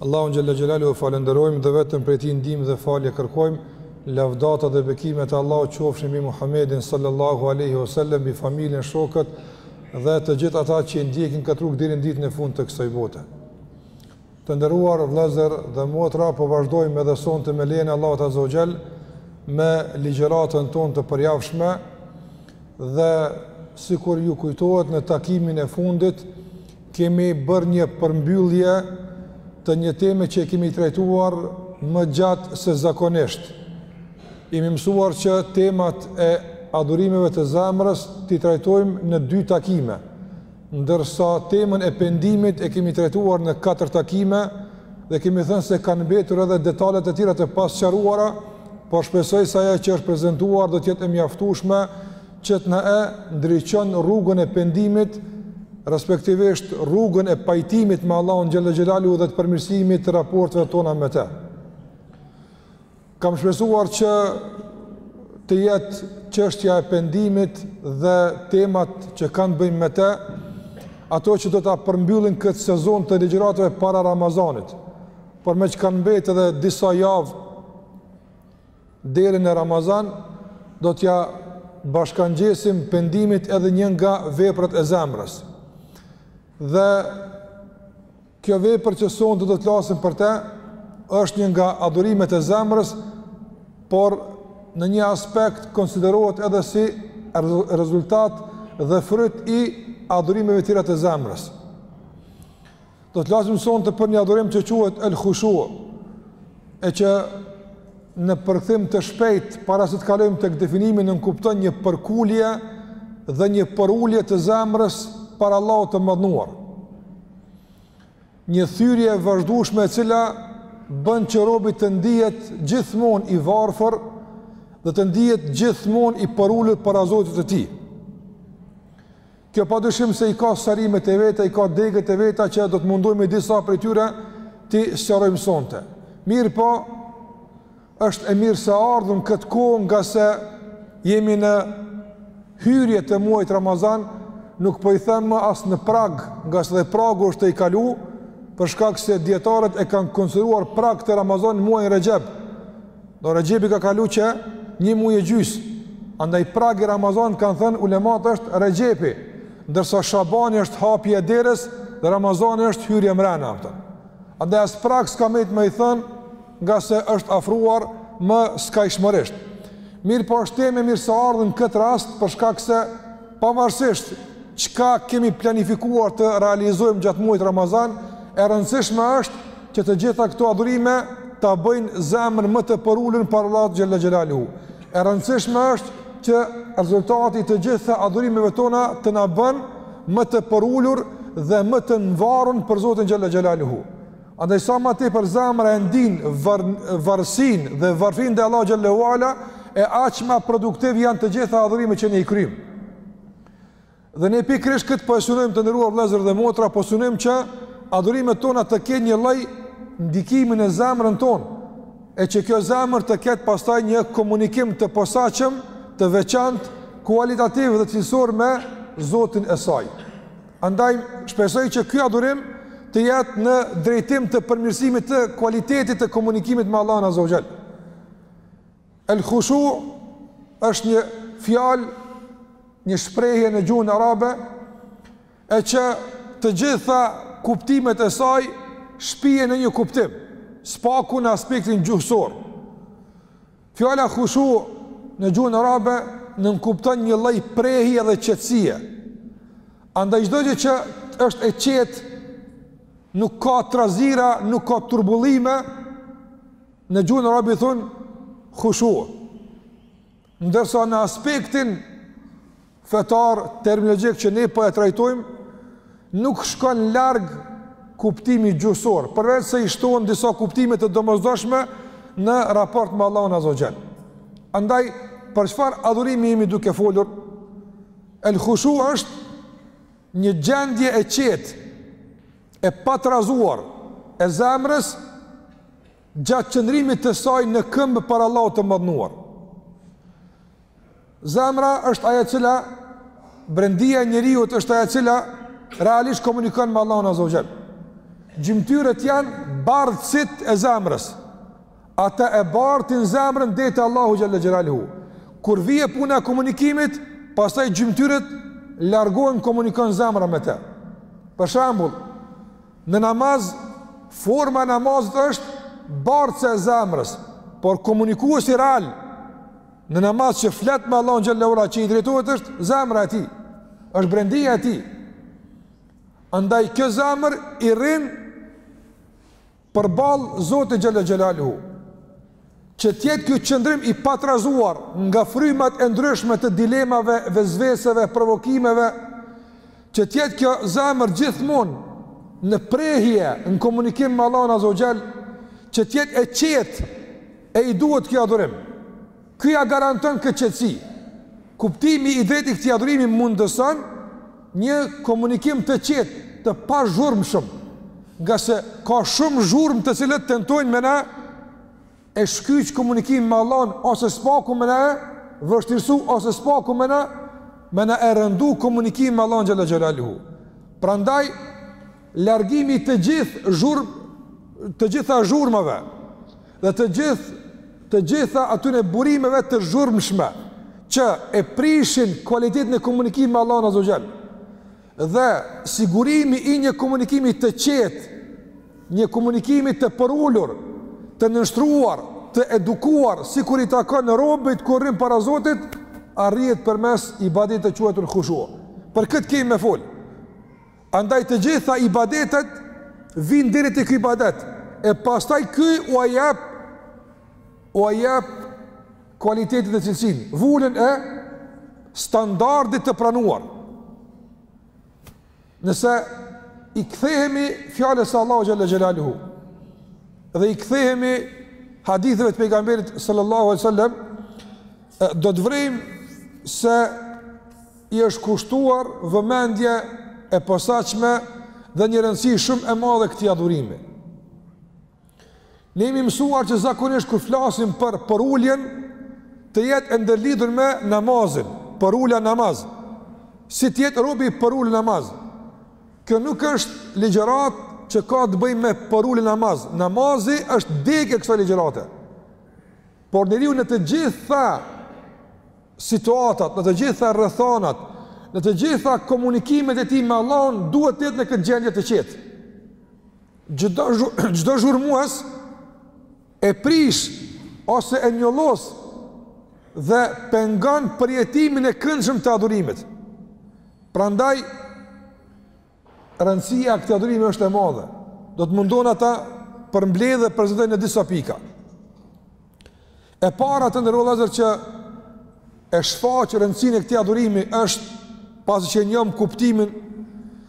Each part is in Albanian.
Allahun xhelle xhelaluhu e falënderojmë dhe vetëm prej tij ndihmë dhe falje kërkojmë, lavdata dhe bekimet e Allahut qofshin mbi Muhammedin salallahu alejhi ue selem, mbi familjen, shokët dhe të gjithë ata që e ndjekin këtë rrugë deri në ditën e fundit të kësaj bote. Të nderuar vëllezër dhe motra, po vazhdojmë edhe sonte me lejen e Allahut azze ue xhel me ligjëratën tonë të përjavshme dhe sikur ju kujtohet në takimin e fundit Kemi bërë një përmbyllje të një teme që e kemi trajtuar më gjatë se zakonisht. Jemi mësuar që temat e adhurimeve të zemrës t'i trajtojmë në dy takime, ndërsa temën e pendimit e kemi trajtuar në katër takime dhe kemi thënë se kanë mbetur edhe detalet e tjera të pasqaruara, por shpresoj se ajo që është prezantuar do të jetë e mjaftueshme që të na e ndriçon rrugën e pendimit, respektivisht rrugën e pajtimit me Allahun xhelle xhelaluhu dhe të përmirësimit të raporteve tona me të. Kam shpresuar që të jetë çështja e pendimit dhe temat që kanë të bëjnë me të, ato që do ta përmbyllin këtë sezon të ligjëratave para Ramazanit. Por meqë kanë mbet edhe disa javë Deri në Ramazan do t'ia bashkangjesim pendimit edhe një nga veprat e zemrës. Dhe kjo vepër që sonte do të flasim për të është një nga adhurimet e zemrës, por në një aspekt konsiderohet edhe si rezultat dhe fryt i adhurimeve të tjera të zemrës. Do të flasim sonte për një adhurim që quhet El Khushu, e që në përkthim të shpejt para se të kalojmë tek definimi nënkupton një përkulje dhe një përulje të zemrës para Allahut të madhëruar. Një thyerje e vazhdueshme e cila bën që robi të ndihet gjithmonë i varfër dhe të ndihet gjithmonë i përulur para Zotit të tij. Kjo pa dyshim se i ka sqarimet e veta, i ka degët e veta që do të mundohemi disa prej tyre t'i sqarojmë sonte. Mirëpo është e mirëseardhur në këtë kohë ngase jemi në hyrje të muajit Ramazan, nuk po i them më as në prag, ngase edhe pragu është i kalu, për shkak se dijetarët e kanë konsideruar prag të Ramazanit muajin Rexhep. Po Rexhepi ka kalu qe një muaj e gjysmë. Andaj pragu i Ramazanit kanë thënë ulemat është Rexhepi, ndërsa Shabani është hapja e derës dhe Ramazani është hyrja mrena aftë. Andaj as prag s'ka mbet më i thënë ngase është afruar më skajshmërisht. Mirëpo është temë e mirëseardhur në këtë rast për shkak se pavarësisht çka kemi planifikuar të realizojmë gjatë muajit Ramazan, e rëndësishme është që të gjitha këto adhurime ta bëjnë zemrën më të përulur për Allah xhalla xhelalu. E rëndësishme është që rezultati i të gjitha adhurimeve tona të na bën më të përulur dhe më të nvarun për Zotin xhalla xhelalu. Andaj sa më tepër zemra e ndin var, varësinë dhe varfërinë ndaj Allah xhalla e aq ma produktive janë të gjitha adhurimet që ne i kryjmë. Dhe ne pikërisht këtë po e synojmë të nderuar vëllezër dhe motra, po synojmë që adhurimet tona të kenë një lloj ndikimi në zemrën tonë, e që kjo zemër të ketë pastaj një komunikim të posaçëm, të veçantë, kualitativ dhe cilësor me Zotin e saj. Andaj shpresoj që ky adhurim të jetë në drejtim të përmirësimit të kualitetit të komunikimit me Allahun Azza wa Jall. El khushu është një fjalë, një shprehje në gjuhën arabe e që të gjitha kuptimet e saj shpien në një kuptim, së paku në aspektin gjuhësor. Fjala khushu në gjuhën arabe nënkupton një lloj prehjeje dhe qetësie. Andaj çdo gjë që është e qetë nuk ka trazira, nuk ka turbullime, Në gjuhën arabe thonë khushu. Ndërsa në aspektin fetar terminologjik që ne po e trajtojmë, nuk shkon larg kuptimi gjuhësor, përveç se i shtohen disa kuptime të domosdoshme në raport me Allahun Azza wa Jall. Andaj për çfarë adhurimi jemi duke folur? El khushu është një gjendje e qetë, e patrazuar e zemrës Gjatë qëndrimit të saj në këmbë para Allahut të madhëruar. Zemra është ajo e cila, brendia e njeriut është ajo e cila, realisht komunikon me Allahun Azza wa Jall. Gjymtyrët janë bartësit e zemrës. Ata e bartin zemrën deri te Allahu xhel-le xhelaluhu. Kur vjen puna e komunikimit, pastaj gjymtyrët largohen komunikon zemra me të. Për shembull, Në namaz, forma e namazit është bartëse e zemrës, por komunikuesi real në namaz që flet me Allahun xhalla ue ala që i drejtohet është zemra e tij, është brendia e tij. Andaj kjo zemër i rrin përballë Zotit xhalla xhelaluhu. Që të jetë ky qëndrim i patrazuar nga frymat e ndryshme të dilemave, vesveseve, provokimeve, që të jetë kjo zemër gjithmonë në prehje, në komunikim me Allahun Azza wa Jall, që të jetë e qetë e i duhet ky adhurim. Ky ia garanton këtë qetësi. Kuptimi i drejtë i këtij adhurimi mundëson Një komunikim të qetë, të pazhurmshëm, ngase ka shumë zhurmë të cilat tentojnë me na e shkyq komunikimin me Allahun ose s'paku me na e vështirësu ose s'paku me na me na e rëndu komunikimin me Allahun xhel-le xhelaluhu. Prandaj largimi i të gjithë zhurmë të gjitha zhurmave Dhe të gjithë, të gjitha atyne burimeve të zhurmshme që e prishin kualitetin e komunikimit me Allahun azze ue xhel. Dhe sigurimi i një komunikimi të qetë, një komunikimi të përulur, të nënshtruar, të edukuar sikur i takon robit kur rrin para Zotit, arrihet përmes ibadetit të quajtur hushu. Për këtë kemi me fol. Andaj të gjitha ibadetet vijnë deri te ky ibadet, e pastaj ky ua jep ua jep kualitetin dhe cilësinë, vulën e standardit të pranuar. Nëse i kthehemi fjalës së Allahut xhel-le xhelaluhu dhe i kthehemi haditheve të pejgamberit sallallahu alejhi ue selem do të vërejmë se i është kushtuar vëmendje e posaçme dhe një rëndësi shumë e madhe këtij adhurimi. Ne jemi mësuar që zakonisht kur flasim për përuljen të jetë e ndërlidhur me namazin, përulja në namaz. Si të jetë robi i përulur në namaz. Kjo nuk është ligjëratë që ka të bëjë me përuljen në namaz. Namazi është degë e kësaj ligjërate. Por njeriu në të gjitha situatat, në të gjitha rrethanat, në të gjitha komunikimet e tij me Allahun duhet të jetë në këtë gjendje të qetë. Çdo çdo zhurmues e prish ose e njollos dhe pengon përjetimin e këndshëm të adhurimit. Prandaj Rëndësia e këtij adhurimi është e madhe. Do të mundohem ta përmbledh dhe prezantoj në disa pika. E para të nderuar vëllezër që e shfaq rëndësinë e këtij adhurimi është pasi që njohëm kuptimin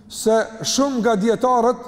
se shumë nga dijetarët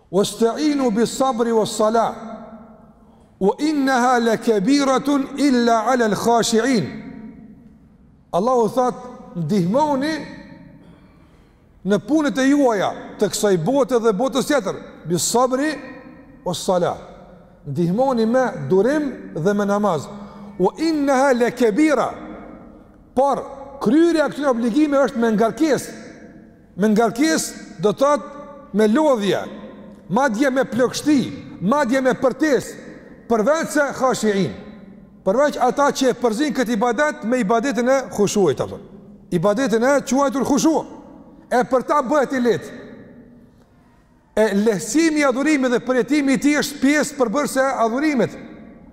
Wasta'inu bis sabri was salah wa innaha lakabiratun illa 'ala al khashi'in. Allahu thotë, ndihmoni në punët e juaja të kësaj bote dhe botës tjetër, bis sabri was salah. Ndihmoni me durim dhe me namaz. Wa innaha lakabira. Por kryerja e këtyne obligime është me ngarkesë. Me ngarkesë do të thotë me lodhje, madje me plogështi, madje me përtesë, përveç se khashiin. Përveç ata që e përzinë këtë ibadet me ibadetin e khushuit, apo. Ibadetin e quajtur khushu. E për ta bëhet i lehtë. E lehtësimi i adhurimit dhe përjetimi i tij është pjesë përbërëse e adhurimit.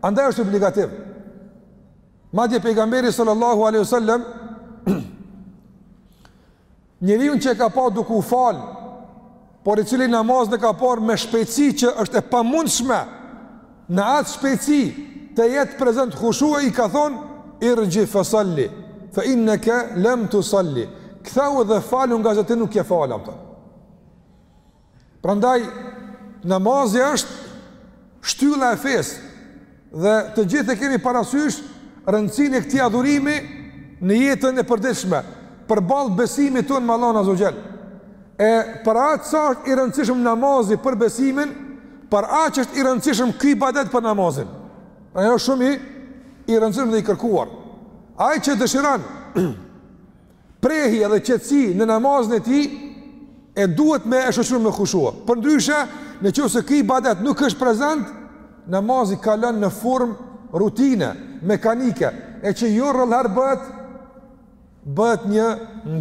Andaj është obligativ. Madje pejgamberi sallallahu alaihi wasallam Njeriun që e ka pa duke u fal, por i cili namazin e ka falë me shpejtësi që është e pamundshme në atë shpejtësi të jetë prezent khushu, i ka thonë irji fasalli fa innaka lam tusalli. Kthehu dhe falu ngase ti nuk je falë apo. Prandaj namazi është shtylla e fesë dhe të gjithë e kemi parasysh rëndësinë e këtij adhurimi në jetën e përditshme, përballë besimit tonë me Allahun Azza wa Jall. E për aq sa është i rëndësishëm namazi për besimin, po aq është i rëndësishëm ky ibadet për namazin. Pra është shumë i i rëndësishëm dhe i kërkuar. Ai që dëshiron prehje dhe qetësi në namazin e tij, ai duhet me e shoqëruar me khushu. Përndryshe, në qoftë se ky ibadet nuk është prezent, namazi kalon në formë rutine, mekanike, e që jo rrallëherë bëhet, bëhet një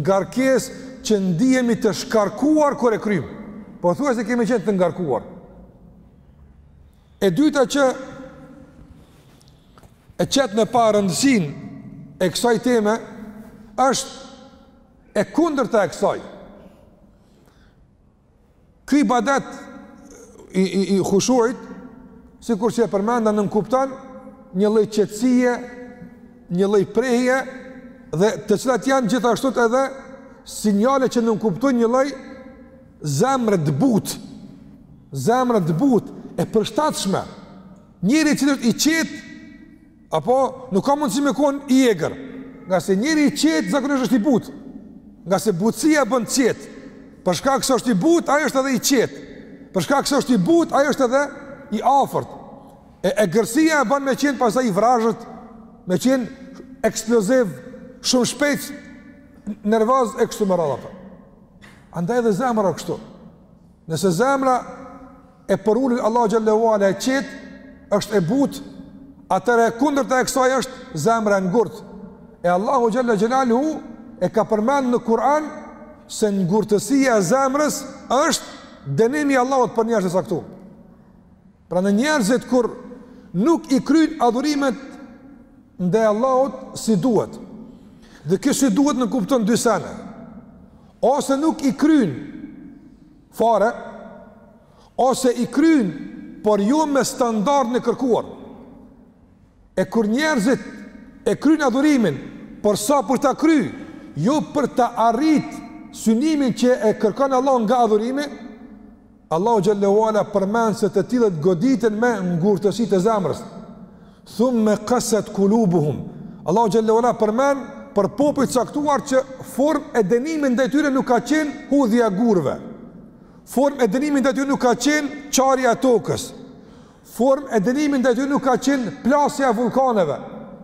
ngarkesë që ndihemi të shkarkuar kur e kryjmë. Pothuajse kemi qenë të ngarkuar. E dyta që e qet në pah rëndësinë e kësaj teme është e kundërta e kësaj. Ky ibadet i i, i khushuit, sikur që e përmenda nënkupton një lloj qetësie, një lloj prehje dhe të cilat janë gjithashtu edhe sinjale që nënkupton një lloj Zemër të butë, zemër të butë, e përshtatshme, njeri që është i qetë, apo nuk ka mundësi me kanë i egrë, ngase njeri i qetë zakonisht është i butë, ngase butësia e bën qetë, për shkak se është i butë, ai është edhe i qetë, për shkak se është i butë, ai është edhe i afërt, e egrësia e bën me qenë pastaj i vrazhdë, me qenë eksploziv, shumë shpejtë, nervoz e kështu me radhë Andaj edhe zemra kështu. Nëse zemra e përulur Allahut Gjalle wa Ala e qetë, është e butë, atëherë e kundërta e kësaj është zemra e ngurtë. E Allahu Gjalla Gjalaluhu e ka përmend në Kur'an se ngurtësia e zemrës është dënimi i Allahut për njerëz të caktuar. Pra në njerëzit kur nuk i kryjnë adhurimet ndaj Allahut si duhet. Dhe kjo si duhet nënkupton dy sene. Ose nuk i kryen fare, ose i kryen, por jo me standardin e kërkuar. E kur njerëzit e kryen adhurimin, por sa për ta kry, jo për ta arrit synimin që e kërkon Allahu nga adhurimi, Allahu xhel-le ve ala përmend se të tillët goditen me ngurtësi të zemrës. Thumma qasat qulubuhum. Allahu xhel-le ve ala përmend për popuj të caktuar që formë e dënimit ndaj tyre nuk ka qenë hudhja e gurëve. Formë e dënimit ndaj tyre nuk ka qenë çarja e tokës. Formë e dënimit ndaj tyre nuk ka qenë plasja e vullkaneve,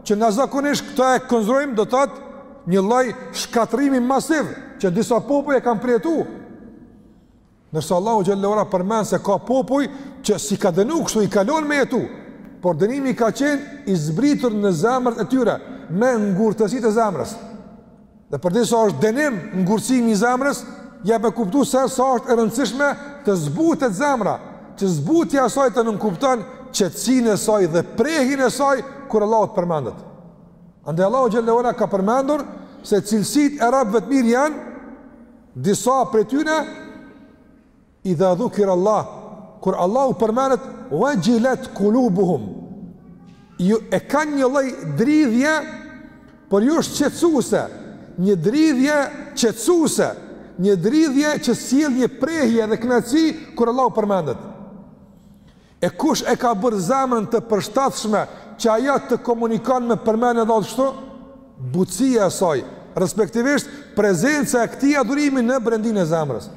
që na zakonisht këta e konsiderojmë do të thotë një lloj shkatërrimi masiv që disa popuj e kanë përjetuar. Ndërsa Allahu xhel-le ve ala përmend se ka popuj që s'i ka dënu kështu i ka lon me jetu, por dënimi ka qenë i zbritur në zemrat e tyre me ngurtësi të zemrës. Dhe përderisa është dënim ngurtësimi i zemrës, jep me kuptu se sa është e rëndësishme të zbutet zemra, që zbutja e saj të nënkupton qetësinë e saj dhe prehjen e saj kur Allahu të përmendet. Andaj Allahu xhel-le ve ala ka përmendur se cilësitë e robëve të mirë janë Disa prej tyre idha dhukirallah, kur Allahu përmendet, wexhilet kulubuhum, e kanë një lloj dridhje, por ajo është qetësuese, një dridhje qetësuese, një dridhje që sjell një prehje dhe kënaqësi kur Allahu përmendet. E kush e ka bërë zemrën të përshtatshme që ajo të komunikon me përmendjen e Allahut kështu? Butësia e saj, respektivisht prezenca e këtij adhurimi në brendinë e zemrës.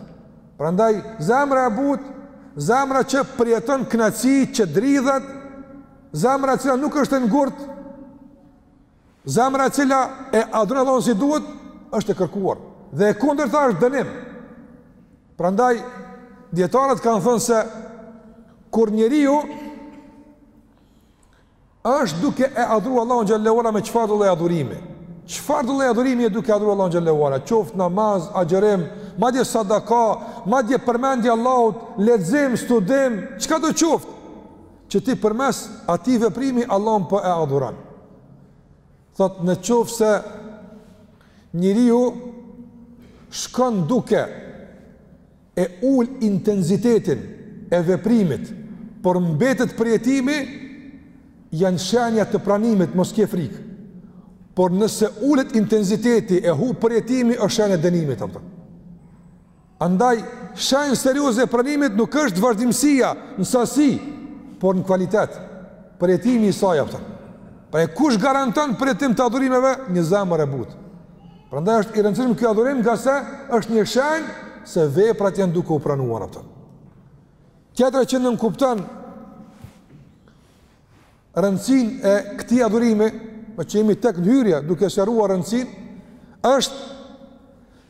Prandaj zemra e butë, zemra që përjeton kënaqësi, që dridhet, zemra e cila nuk është e ngurtë, Zemra e cila e adhuron Allahun si duhet është e kërkuar dhe e kundërta është dënim. Prandaj dietarët kanë thënë se kur njeriu është duke e adhuruar Allahun xhel-le ve ala me çfarëdo lloj adhurimi? Çfarëdo lloj adhurimi duke e adhuruar Allahun xhel-le ve ala? Qoftë namaz, agjërim, madje sadaka, madje përmendje e Allahut, lexim, studim, çkado qoftë. Që ti përmes atij veprimi Allahun po e adhuron. Thotë në qoftë se njeriu shkon duke e ul intensitetin e veprimit, por mbetet përjetimi, janë shenja të pranimit, mos ke frikë. Por nëse ulet intensiteti e hup përjetimi, është shenja e dënimit, apëton. Andaj, shenjë serioze e pranimit nuk është vazhdimësia në sasi, por në kvalitet, përjetimi i saj, a kupton. Pra e kush garanton përjetim të adhurimeve? Një zemër e butë. Prandaj është i rëndësishëm kjo adhurim ngase është një shenjë se veprat janë duke u pranuar, a kupton. Tjetra që nënkupton rëndësinë e këtij adhurimi, meqë jemi tek hyrja duke sqaruar rëndësinë, është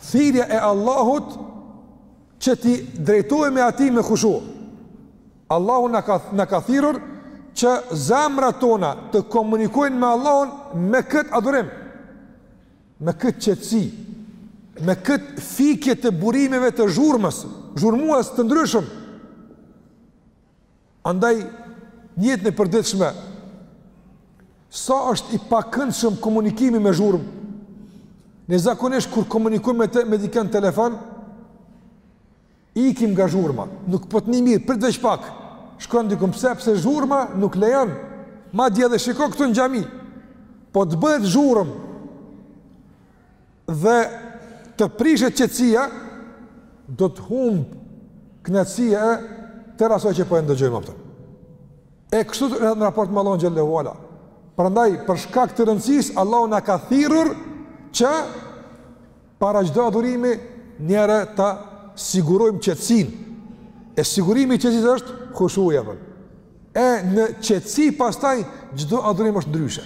thirrja e Allahut që t'i drejtohemi atij me hushu. Allahu na ka na ka thirrur që zemrat tona të komunikojnë me Allahun me kët adhurim, me kët qetësi, me kët fikje të burimeve të zhurmës, zhurmues të ndryshëm. Andaj, në jetën e përditshme, sa është i pakëndshëm komunikimi me zhurmë, Ne zakonisht kur komunikojmë me të me dikën telefon, ikim nga zhurma, nuk po të ni mirë, prit veç pak, shkon dikun, sepse zhurma nuk lejon, madje edhe shiko këtu në xhami, po të bëhet zhurmë, dhe të prishet qetësia, do të humb kënaqësia e tërë asaj që po e ndëgjojmë, a kupton. E kështu në raport me Allahun xhele ue ala. Prandaj për shkak të rëndësisë Allahu na ka thirrur që para çdo adhurimi njëherë ta sigurojmë qetësinë. E sigurimi i qetësisë është hushuja vë. E në qetësi pastaj çdo adhurim është ndryshe.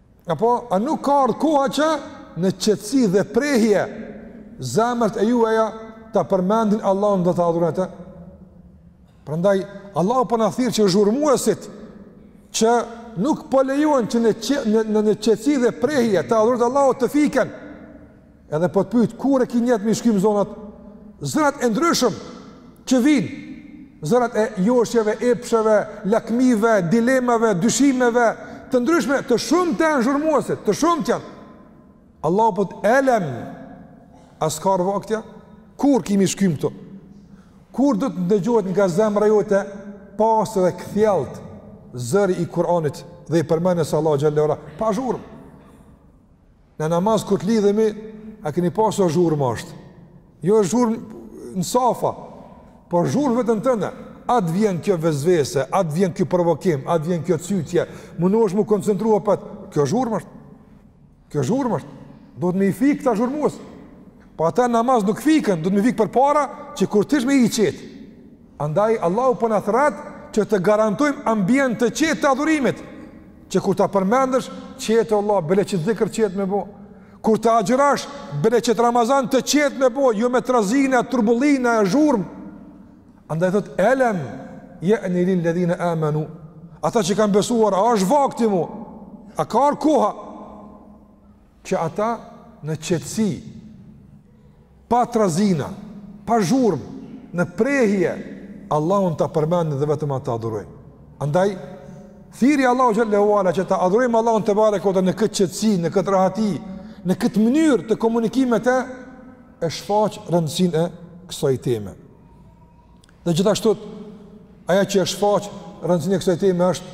Apo, a nuk ka ardhë koha që në qetësi dhe prehje zemrat e juaja ta përmendin Allahun dhe ta adhurojnë atë? Prandaj, Allahu po na thirr që zhurmuesit që nuk po lejojnë që në, në, në qetësi dhe prehje të adhurohet Allahu të fiken Edhe po të pyet kur e ki nijet me i shkym zonat? Zërat e ndryshëm që vijnë, zërat e joshjeve, epsheve, lakmive, dilemave, dyshimeve, të ndryshme, të shumtë janë zhurmuesit, të shumtë janë. Allahu po të elem, a s'ka ardh vaktja, kur ki me i shkym këto, kur do të ndëgjohet nga zemra jote, pastër dhe kthjellët, zëri i Kur'anit dhe i përmendjes së Allahut xhele ue ala, pa zhurmë. Në namaz kur të lidhemi, a keni pa sa zhurmë është? Jo zhurmë në safa, por zhurmë në veten tënde. A të vjen kjo vesvese, a të vjen kjo provokim, a të vjen kjo cytje, mundohesh me u koncentrua për atë. Kjo zhurmë është. Kjo zhurmë është. Duhet me i fikë këta zhurmues. Po ata në namaz nuk fiken, duhet me i fikë përpara që kur t'hish me i qetë. Andaj Allahu po na thrret që të garantojmë ambient të qetë të adhurimit, që kur ta përmendësh qat Allah, bile qat dhikr qetë me bo. Kur ta agjërosh, bile qat Ramazan qetë me bo, jo me trazira e turbullira e zhurmë. Andaj thotë elem je'ni lil-ledhine amenu. Ata që kanë besuar, a është vakti mu? A ka ardh koha? që ata në qetësi, pa trazira, pa zhurmë, në prehje, Allahun ta përmendin dhe vetëm atë ta adhurojnë. Andaj, thirrja e Allahut xhele ue ala që ta adhurojmë Allahun tebareke ue teala në këtë qetësi, në këtë rahati, në këtë mënyrë të komunikimit me të, e shfaq rëndësinë e kësaj teme. Dhe gjithashtu, ajo që e shfaq rëndësinë e kësaj teme është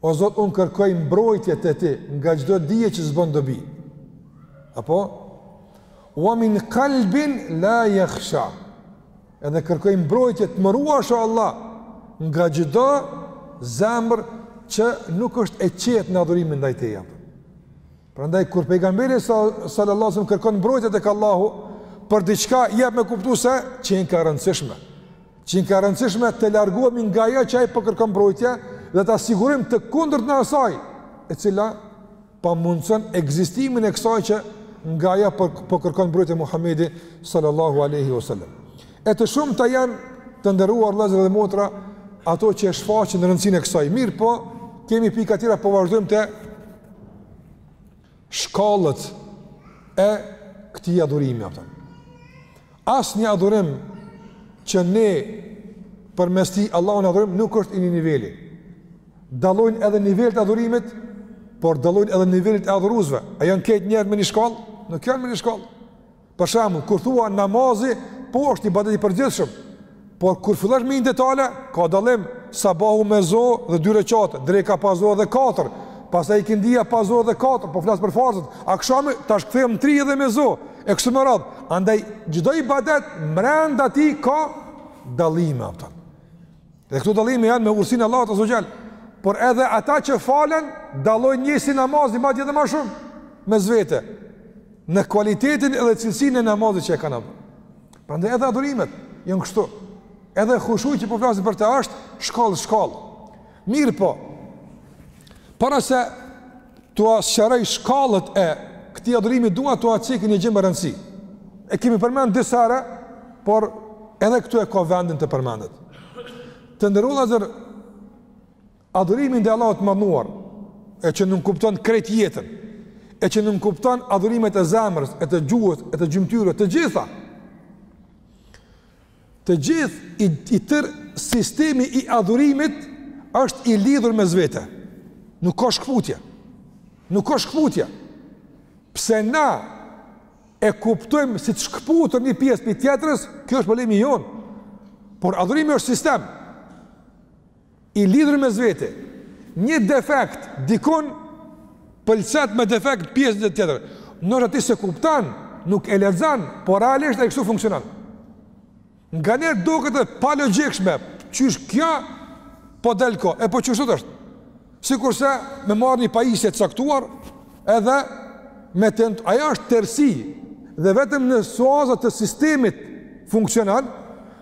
O Zot, unë kërkoj mbrojtje te ti nga çdo dije që s'bën dobi. Apo ue min kalbin la jahsha. Edhe kërkoj mbrojtje të më ruash o Allah nga çdo zemër që nuk është e qetë në adhurimin ndaj teje. Prandaj kur pejgamberi sallallahu alajhi wasallam kërkon mbrojtje tek Allahu për diçka jep me kuptu se qenka e rëndësishme. Qenka e rëndësishme të largohemi nga ajo që ai po kërkon mbrojtje dhe ta sigurojmë të kundërtën e asaj, e cila pamundëson ekzistimin e kësaj që nga ajo po, po kërkon mbrojtje Muhamedi sallallahu alaihi wasallam. E të shumta janë të nderuar vllazër dhe motra ato që e shfaqin rëndësinë e kësaj. Mirëpo, kemi pika tjera po vazhdojmë te shkallët e këtij adhurimi, kupton. Asnjë adhurim që ne përmes tij Allahun e adhurojmë nuk është i një niveli. Dallojnë edhe nivelet e adhurimit, por dallojnë edhe nivelet e adhuruesve. A janë krejt njerzt me një shkallë? Nuk janë me një shkallë. Për shembull, kur thua namazi, po është ibadet i përgjithshëm. Por kur fillojsh me hy në detale, ka dallim sabahu me zo dhe dy reqate, dreka pa zo dhe katër. Pastaj ikindia pa zo dhe katër, po flas për farzët. Akshami tash kthehem 3 edhe me zo. E kështu me radhë. Andaj çdo ibadet mrenda tij ka dallime, kupton. Dhe këto dallime janë me urtësinë e Allahut azze ue xhel, por edhe ata që falen, dallojnë njëjti namaz, madje edhe ma shumë, mes vete, në kualitetin edhe cilësinë e namazit që e kanë bo. Prandaj edhe adhurimet, janë kështu, edhe hushui që po flasim për të është, shkallë, shkallë. Mirëpo, para se T'ua sqaroj shkallët e këtij adhurimi dua t'ua cek një gjë me rëndësi. E kemi përmend disa herë, por edhe këtu e ka vendin të përmendet. Të nderuar vllazër adhurimi ndaj Allahut të madhëruar, e që nënkupton krejt jetën, e që nënkupton adhurimet e zemrës, e të gjuhës, e të gjymtyrëve, të gjitha. Të gjithë, i, i tërë sistemi i adhurimit është i lidhur mes vete. Nuk ka shkëputje. Nuk ka shkëputje. Pse na e kuptojmë si të shkëputur një pjesë prej tjetrës, kjo është problemi jonë. Por adhurimi është sistem. I lidhur mes vete. Një defekt dikun pëlcet me defekt pjesën tjetër. Ndoshta ti s'e kupton, nuk e lexon, por realisht ai kështu funksionon. Nganjëherë duket e palogjikshme, qysh kjo po del ko, e po qeshtu është. Sikurse me marrë një pajisje të caktuar, Edhe me tentu, ajo është tërësi, dhe vetëm në suaza të sistemit funksionon,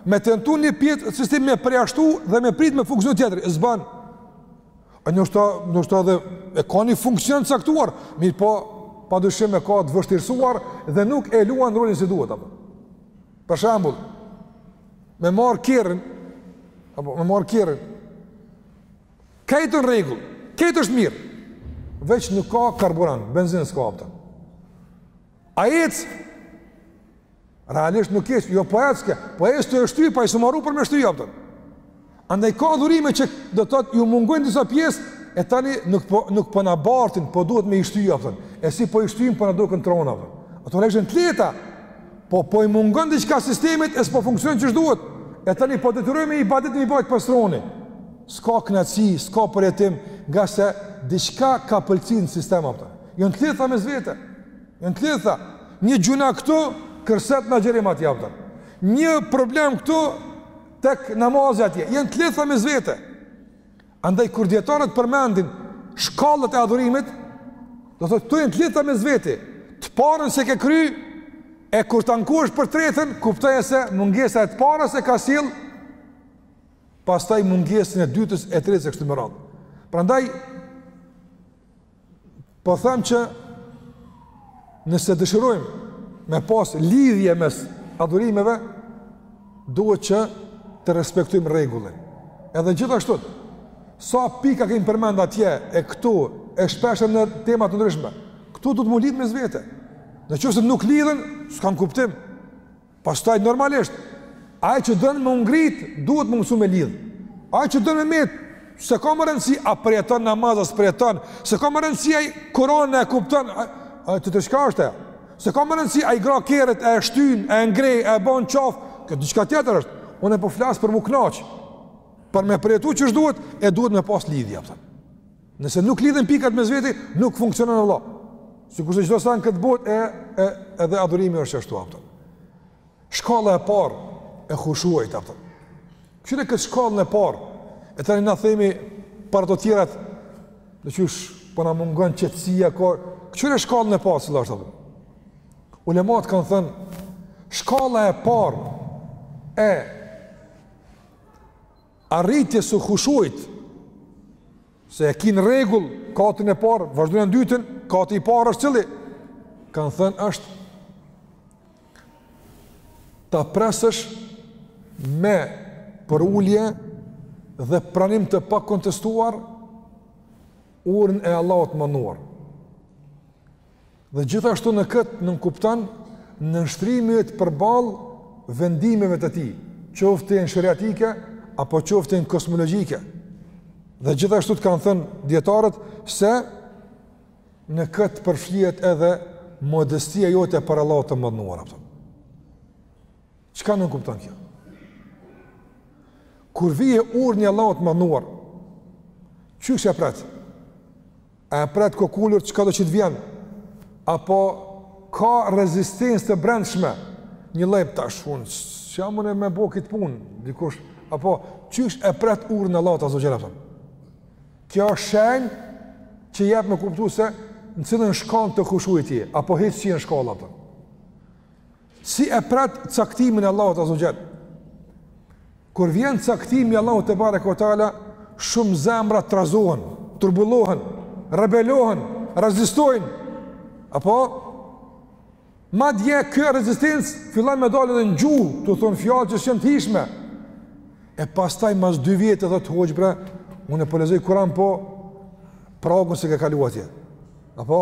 me tentu një pjesë të sistemit me përjashtu dhe me prit me funksionu tjetra, s'ban. Ndoshta edhe e ka një funksion të caktuar, mirëpo, pa dyshim e ka të vështirësuar dhe nuk e luan rolin si duhet. Apo. Për shembull, me marrë kerrin, apo, me marrë kerrin, Krejt në rregull, krejt është mirë, veç nuk ka karburant, benzinë s'ka apo. A ec, realisht nuk ec, jo po ecke, po ec tu e shty po ai s'u maru për me shty apo. Andaj ka adhurime që do të thotë ju mungojnë disa pjesë, e tani nuk po, nuk po na bartin, po duhet me i shty apo. E si po i shtyjmë po na doken t'rona, apo. Ato realisht janë të lehta, po po i mungon diçka sistemit, e s'po funksionon qysh duhet. E tani po detyrohemi ibadetet me i bajt për s'roni. S'ka kënaqësi, s'ka përjetim, ngase diçka ka pëlcit në sistem apo. Jon të lidhta mes vete. Jon të lidhta. Një gjynah këtu kërcet në agjërim atje apo. Një problem këtu tek namazi atje. Jon të lidhta mes vete. Andaj kur dietarët përmendin shkallët e adhurimit, do thotë këtu janë të lidhta mes vete. Të parën s'e ke kry e kur të ankohesh për tretën, kuptoje se mungesa e të parës e ka sill pastaj mungesën e dytës, e tretës e kështu me radhë. Prandaj po them që nëse dëshirojmë me pas lidhje mes adhurimeve, duhet që të respektojmë rregullin. Edhe gjithashtu, sa pika kemi përmend atje e këtu e shpeshherë në tema të ndryshme, këtu duhet m'u lidh mes vete. Në qoftë se nuk lidhen, s'kanë kuptim. Pastaj normalisht ai që don m'u ngrit duhet me mësu me lidh. Ai që don me met, s'e ka me rëndësi a përjeton namaz a s'përjeton, s'e ka me rëndësi ai Kur'anin e kupton, ai të të çka është ajo. S'e ka me rëndësi a i grah kerrit e shtyn, e ngreh, e ban n'qafë, kjo diçka tjetër është. Unë po flas për m'u kënaq. Për me përjetu qysh duhet, e duhet me pas lidhje apo. Nëse nuk lidhen pikat mes veti, nuk funksionon vlla. Sikurse çdo sen në këtë botë e, e edhe adhurimi është ashtu apo. Shkalla e parë e hushuit apo. Kqyre këtë shkallën e parë. E tani na themi për ato tjerat, dhe qysh po na mungon qetësia ko. Kqyre shkallën e parë cila asht apo. Ulemat kanë thënë shkalla e parë e Arritjes së hushuit, se e ki n'rregull, katin e parë, vazhdon në të dytin, kati i parë është cili, kanë thënë është, ta presësh me përulje dhe pranim të pakontestuar, urdhnin e Allahut të madhnuar. Dhe gjithashtu në këtë nënkupton nënshtrimi yt përballë vendimeve të tij, qoftë janë sheriatike apo qoftë janë kozmologjike. Dhe gjithashtu të kanë thënë dijetarët se në këtë përfshihet edhe modestia jote para Allahut të madhnuar apo. Çka nënkupton kjo? Kur vjen urdhni i Allahut të madhnuar, qysh e pret? A e pret kokulur çka do që të vjen? Apo ka rezistencë të brendshme? Një lloj tash unë s'jam unë me bo këtë punë, dikush apo qysh e pret urdhnin e Allahut azze ve xhel, kupton. Kjo është shenjë që jep me kuptu se në cilën shkallë të hushuit je ti, apo hiç s'je në shkallë, kupton. Si e pret caktimin e Allahut azze ve xhel. Kur vjen caktimi i Allahut tebareke ve teala, shumë zemra trazohen, turbullohen, rebelohen, rezistojnë. Apo madje kjo rezistencë fillon me dalë edhe në gjuhë, tu thon fjalë që s'janë të hijshme. E pastaj mas dy vjet e thotë hoxh bre, unë po lexoj Kur'an po pragun s'e ke kalu atje. Apo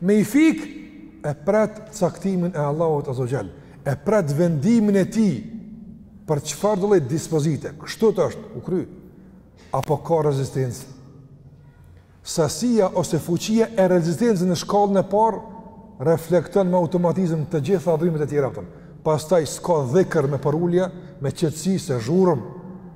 Me i fik e pret caktimin e Allahut azze ve xhel, e pret vendimin e tij për çfarëdo lloj dispozite. Kështu të është, u kry. Apo ka rezistencë? Sasia ose fuqia e rezistencës në shkallën e parë reflekton me automatizëm të gjitha adhurimet e tjera. Pastaj s'ka dhikr me përulje, me qetësi, se zhurmë.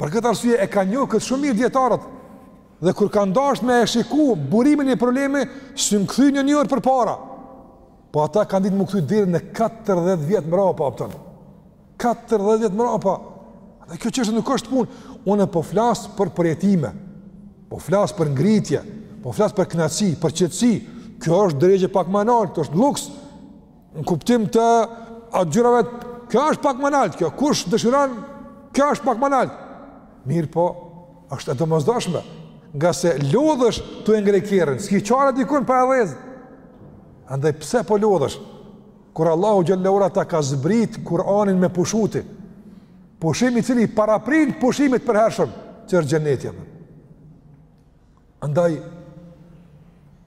Për këtë arsye e kanë njohur këtë shumë mirë dijetarët. Dhe kur kanë dashur me e shiku burimin e problemit, s'janë kthy një orë përpara. Po ata kanë dit me u kthy deri në 40 vjet mrapa, kupton, 40 vjet mrapa. Dhe kjo çështje nuk është punë. Unë po flas për përjetime. Po flas për ngritje, po flas për kënaqësi, për qetësi. Kjo është derexhe pak ma nalt, kjo është luks. Në kuptim të agjërave, kjo është pak më naltë, kjo kush dëshiron, kjo është pak më naltë. Mirëpo, është e domosdoshme, ngase lodhesh tu e ngre qerren, s'ki qare dikun pa e dhezë. Andaj, pse po lodhesh? Kur Allahu xhel-le ve ala ta ka zbrit Kur'anin me pushu ti, pushim i cili paraprin pushimit të përhershëm, që është xheneti. Andaj,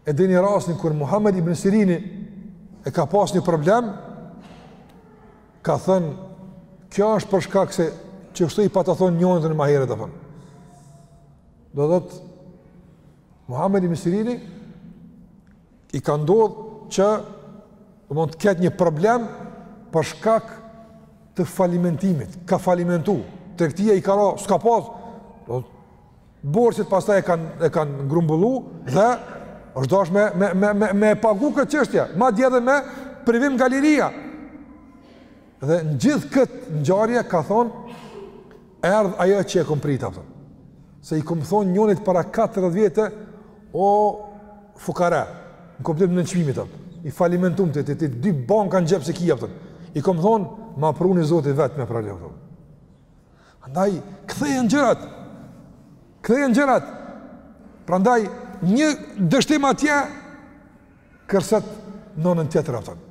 e dini rastin kur Muhammed ibn Sirini e ka pas një problem, ka thënë, kjo është për shkak se qështu i pata thonë njonit ma herët, do me thënë. Do të thotë, Muhammed ibn Sirini i ka ndodhë që dhe mund të ketë një problem për shkak të falimentimit, ka falimentu, tregtia i ka ra, s'ka pas, do të, Borxhet pastaj e kanë e kanë ngrumbullu dhe është dashtë me me me me me pagu këtë çështje, madje edhe me privim nga liria. Dhe në gjithë këtë ngjarje ka thonë erdh ajo që e kom prit, a kupton. Se i kom thonë njonit para 40 vjetë o fukara, në kuptim të nënçmimit, a kupton. I falimentum ti, ti dy banka në xhep s'i ki, a kupton. I kom thonë ma pruni Zoti vetë me pra, a kupton. Andaj, kthehen gjërat, kthehen gjërat, prandaj, një dështim atje, kërcet në anën tjetër, a kupton.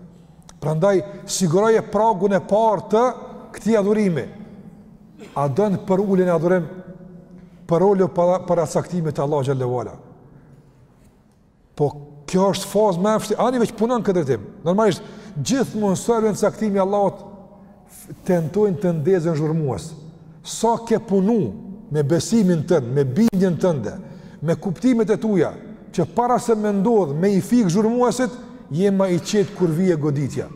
Prandaj, siguroje pragun e parë të këtij adhurimi, a don përulje e adhurim, përulu para caktimit të Allahut xhel-le ve ala. Po kjo është fazë më e vështirë, ani veç puno në këtë drejtim. Normalisht gjithmonë sa vjen caktimi i Allahut tentojnë të ndezen zhurmues. Sa ke punu me besimin tënd, me bindjen tënde, me kuptimet e tua që para se me ndodh me i fik zhurmuesit, je ma i qetë kur vjen goditja.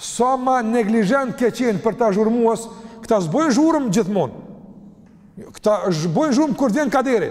Sa ma neglizhent ke qenë për ta zhurmues, këta s'bojnë zhurmë gjithmonë. Këta bojnë zhurmë kur vjen kaderi.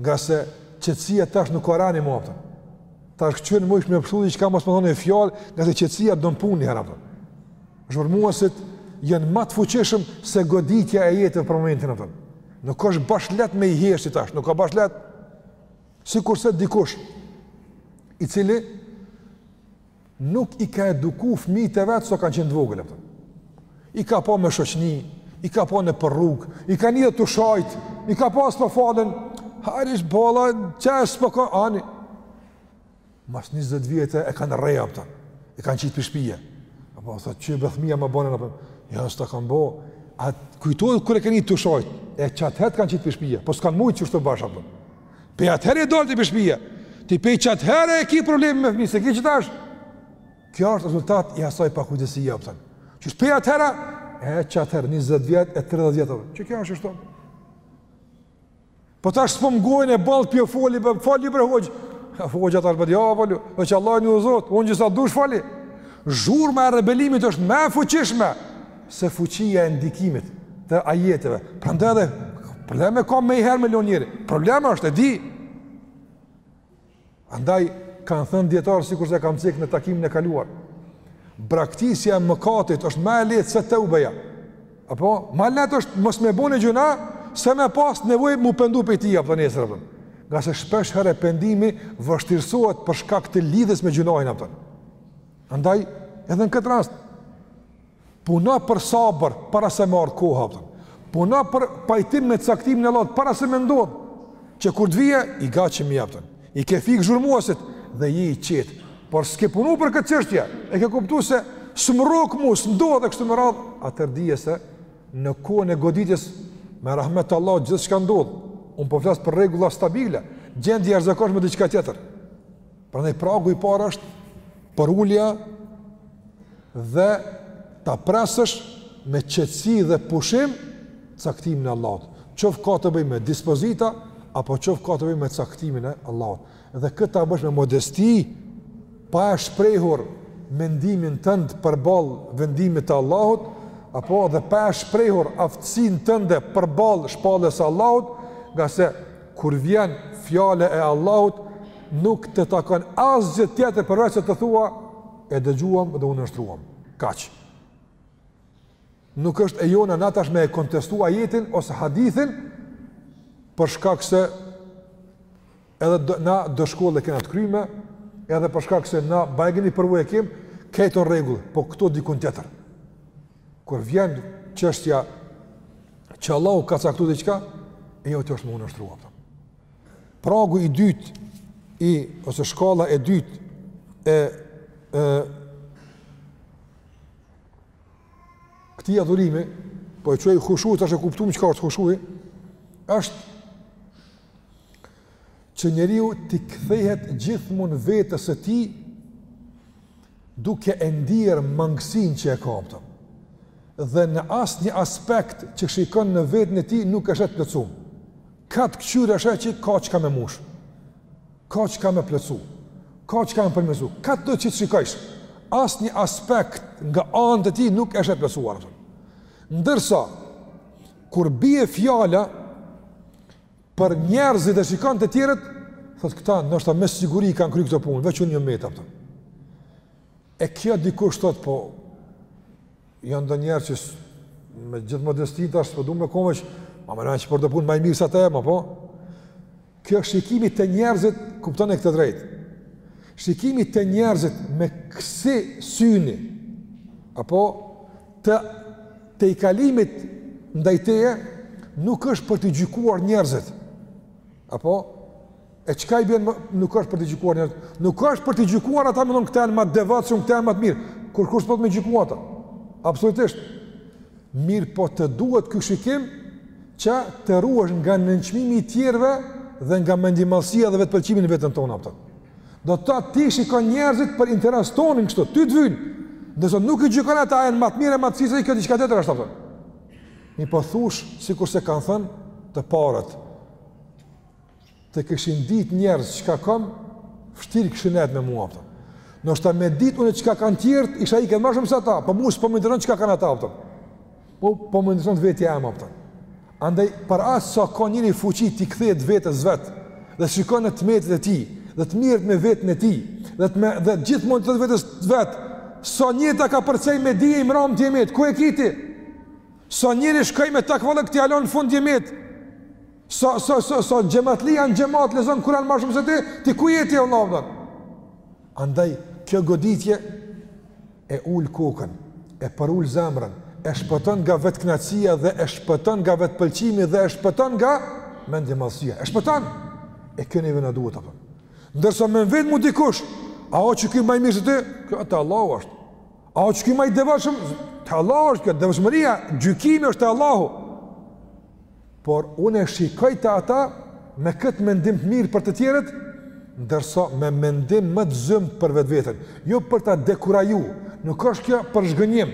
Ngase qetësia tash nuk arrin ma, a kupton. Tash kqyr në mujsh me pshtu diçka mos me thonë fjalë, ngase qetësia don punë një herë, a kupton. Zhurmuesit janë ma të fuqishëm se goditja e jetëve për momentin, a kupton. Nuk është bash lehtë me i heshti tash, nuk ka bash lehtë sikurse dikush i cili nuk i ka eduku fëmijët e vet sa kanë qenë të vogël, a kupton. I ka pa me shoqni, i ka pa nëpër rrugë, i ka nie tu shajt, i ka pa s'po falen, hajr ishalla, çka s'po ka, ani. Mas 20 vjetë e kanë rreh, a kupton, e kanë qitë prej shpije. Apo, thot, qy be, fmija ma bonë, a kupton, jo, s'ta kanë bo, a kujton kur e ke nie tu shajt, e qatëherë t'kanë qitë prej shpije, po s'kanë mujtë qështu o bash, a kupton. Pej atëherë i dalë ti pej shpije. Ti pej qatëherë e ki problemin me fmi, s'e ki qetash. Kjo është rezultat i asaj pakujdesie, a kupton. Që pej atëherë, e qatëherë, 20 vjet, e 30 vjet, që kjo është është Po tash s'po m'ngojnë e balë po foli, foli bre hoxhë. Hoxha tash ja, foli, dhe që Allah një u zotë, unë gjitha dush fali. Zhurma e rebelimit është më e fuqishme, se fuqia e ndikimit të ajeteve. Prandaj edhe problem e ka meniherë me lon njeri. Problem është, e di. Andaj kanë thënë dijetarët sikurse kam cek në takimin e kaluar. Braktisja e mëkatit është më e lehtë se teubeja. Apo më lehtë është mos me bo ni gjynah se me pas nevojë mu pendu pej tij apo nesër apo. Ngase shpeshherë pendimi vështirësohet për shkak të lidhjes me gjynahin, a kupton. Andaj edhe në këtë rast Puno për sabër para se me ardh koha, puno për pajtim me caktimin e Allahut para se me ndodh, që kur të vijë i gatshëm je, a kupton. I ke fik zhurmuesit dhe je i qetë. Por s'ke punu për këtë çështje, e ke kuptu se s'më rrok mu, s'ndodh e kështu me radhë, atëherë dije se në kohën e goditjes me rahmet të Allahut gjithçka ndodh. Unë po flas për rregulla stabile, gjendje e jashtëzakonshme diçka tjetër. Prandaj pragu i parë është përulja dhe ta presësh me qetësi dhe pushim caktimin e Allahut. Qoftë ka të bëjë me dispozita apo qoftë ka të bëjë me caktimin e Allahut. Dhe këtë ta bësh me modesti, pa e shprehur mendimin tënd përball vendimit të Allahut, apo dhe pa e shprehur aftësinë tënde përball shpalljes së Allahut, ngase Kur vjen fjala e Allahut, nuk të takon asgjë tjetër përveç se të thua e dëgjuam dhe u nënshtruam. Kaq. Nuk është e jona na tash me e kontestu ajetin ose hadithin për shkak se edhe na do shkollë kena të kryme, edhe për shkak se na bajagi ni përvojë kim, këto n'rregull, po këto dikun tjetër. Kur vjen çështja që Allahu ka caktuar diçka, e jotja është m'u nënshtru. Pragu i dytë i ose shkalla e dytë e e këtij adhurimi, po e quaj hushu, tash e kuptuam çka është hushu, është që njeriu t'i kthehet gjithmonë vetes së tij duke e ndier mangësinë që e ka, a kupton. Dhe në asnjë aspekt që shikon në veten e tij nuk e sheh të plotësu. Kah të këqyrë e sheh që ka çka me mush, ka çka me plotësu, ka çka me përmirësu, kahdo që të shikojsh, asnjë aspekt nga anët e tij nuk e sheh të plotësuar. Ndërsa, kur bie fjala, Por njerëzit e shikon të tjerët, thotë këta, ndoshta me siguri i kanë kry këto punë, veç unë kam metë, apo. E kjo dikush thotë, po, janë do njerëz që me gjithë modestinë tash, po du me kon keq, ama menon që për këto punë, ma i mirë se ta, ama po. Kjo shikimi te njerëzit, kupton e këtë drejtë. Shikimi te njerëzit me kësi syni, apo, të tejkalimit ndaj teje nuk është për t'i gjykuar njerëzit. Apo e çka i bjen nuk është për t'i gjykuar njerëzit. Nuk është për t'i gjykuar ata me thon këta janë ma t'devotshëm, këta janë ma të mirë. Kurkush s'po thotë me gjyku ata? Absolutisht. Mirëpo të duhet ky shikim që të ruhesh nga nënçmimi i tjerëve dhe nga mendjemadhësia dhe vetëpëlqimi në veten tonde apo. Do të thotë ti shikon njerëzit për interes tondin kështu, ty të vyn. Se nuk i gjykon ata janë ma të mirë, ma të kqij, se kjo diçka tjetër është apo. Mirëpo thush sikurse kanë thënë të parët. Të kishin ditë njerëzit çka kam, vështirë kishin net me mua apo. Ndoshta me ditë unë çka kanë tjerët, isha ikë ma shumë se ata, po mua s'po më mundon çka kanë ata apo. Po po më mundon vetja jeme, apo. Andaj për aq sa ka njeriu fuqi t'i kthehet vetes vet dhe shikon në të metat e tij dhe të mirret me veten e tij dhe të me, dhe gjithmonë t'i thotë vetes vet sa njeri ta ka përsipër me dije i mrami je ti, ku je ti, sa njeri shkoi me takvallëk, ti hala në fund je ti sa sa sa sa xhematli në xhemat lexon Kuran ma shumë se ti ti ku je ti, o Allah Andaj, kjo goditje e ul kokën, e përul zemrën, e shpëton nga vetëkënaqësia dhe e shpëton nga vetëpëlqimi dhe e shpëton nga mendjemadhësia. E shpëton. E kjo neve na duhet apo. Ndërsa me m'vet mu dikush, a osht ky ma i mirë se ti? Kjo te Allahu është. A osht ky ma i devotshëm? Te Allahu është, kjo devotshmëria, gjykimi është te Allahu. Por unë e shikoj te ata me këtë mendim të mirë për të tjerët, ndërsa me mendim më të zymtë për vetveten. Jo për t'u dekuraju, nuk është kjo për zhgënjim,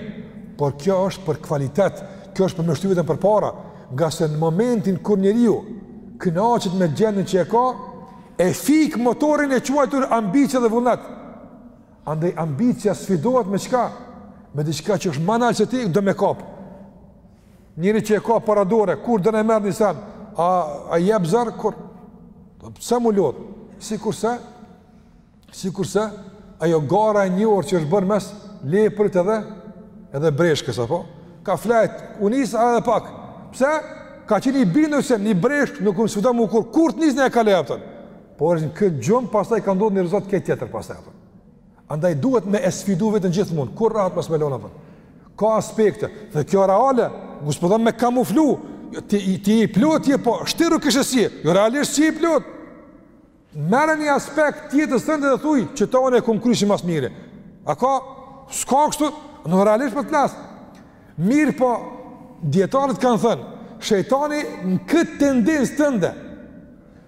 por kjo është për kvalitet, kjo është për me shty veten përpara, ngase në momentin kur njeriu knaqet me gjendjen që e ka, e fik motorin e quajtur ambicje dhe vullnet. Andaj ambicja sfidohet me çka? Me diçka që është ma nalt se ti, do me kapë. Njeri që e ka para dore, kur don e merr një sen, a, a jep zor kurrë? Po, pse mu lodhë? Sikurse, sikurse, ajo gara e njohur që është bërë mes leprit edhe, edhe breshkës, apo? Ka fjet, u nisa edhe pak. Pse? Ka qenë i bindun se një breshkë nuk më sfidon mu kurrë, kur të nisna e kaloj, a kupton? Por është në këtë gjumë, pasaj ka ndodhë një rezultat krejt tjetër, pasaj, a kupton? Andaj duhet me e sfidu veten gjithmonë, kurrë rahat mos me e lon, apton. Ka aspekte, dhe kjo reale, nuk s'po don me kamuflu, jo, ti, ti je plot, ti je po, shtiru kishe s'je, jo realisht s'je plot. Merre një aspekt tjetër tëndin dhe thuj, qeto unë e kom kry qysh ma s'miri. A ka, s'ka kështu, në realisht për po të flas. Mirëpo, dijetarët kanë thënë, shejtani në këtë tendencë tënde,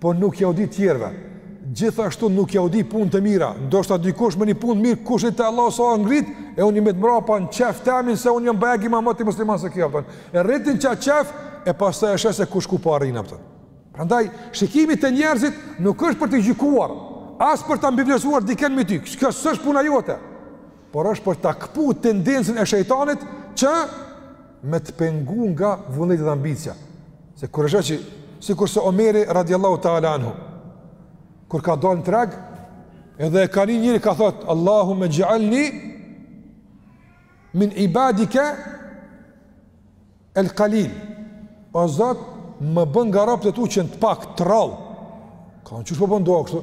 Po nuk ja u di tjerëve. Gjithashtu nuk ja u di punët e mira. Ndoshta dikush me një punë të mirë kush e di te Allahu sa ngritet e unë mbet mbrapa në qef temin se unë jam bajagi ma moti musliman se kjo apton. E rri ti n'qat qef e pastaj e sheh se kush ku po arrin apton. Prandaj shikimi te njerëzit nuk është për t'i gjykuar, as për ta mbivlerësuar dikën mbi ty. Kjo s'është puna jote. Por është për ta këput tendencën e shejtanit që me të pengu nga vullneti dhe ambicja. Sikur është që, sikurse Omeri radiallahu ta'ala anhu, kur ka dalë në treg, edhe e ka ni njërin kah thotë, Allahumme xhalni min ibadike, el kalil, o Zot, më bën nga robtë e tu që janë pak, të rrallë, ka thonë qysh po bën dua kështu,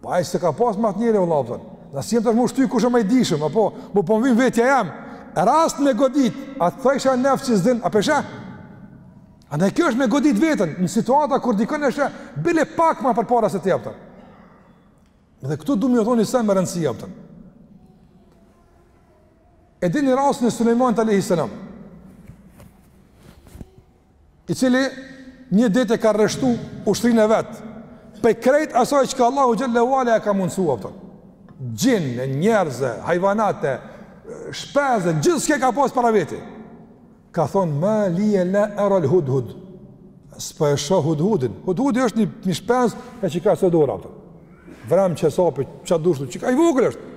Po ai s'e ka pas më atë njëri vëlla apton. Na s'jem tash me u shty kush është ma i dijshëm apo më po vim vetja jam. Rast me godit, a thësha nafsi zin apo sha? A ne kjo është me godit veten në situata kur dikon e sheh bile pak më përpara se ti apton. Dhe këtu du me ju thon ni sen me rëndësi apton. E dini rastin e Sulejmanit alayhis salam. i cili një ditë e ka rreshtu ushtrinë e vet, prej krejt asaj çka Allahu xhelle ve ala e ka mundësu apton. Xhinne, njerëz, hajvanate, shpezë, gjithë çka ka pas para veti. Ka thonë, ma lije la eral hudhud. S'po e shoh hudhudin. Hudhudi është një, një shpezë e çikë sa dora, apton. Vremçe sapi, qashtu, qaq i vogël është.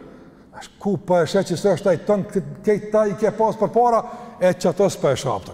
Ashtë ku po e sheh që s'është aty apton, krejt i ka pas përpara, e qato s'po e sheh.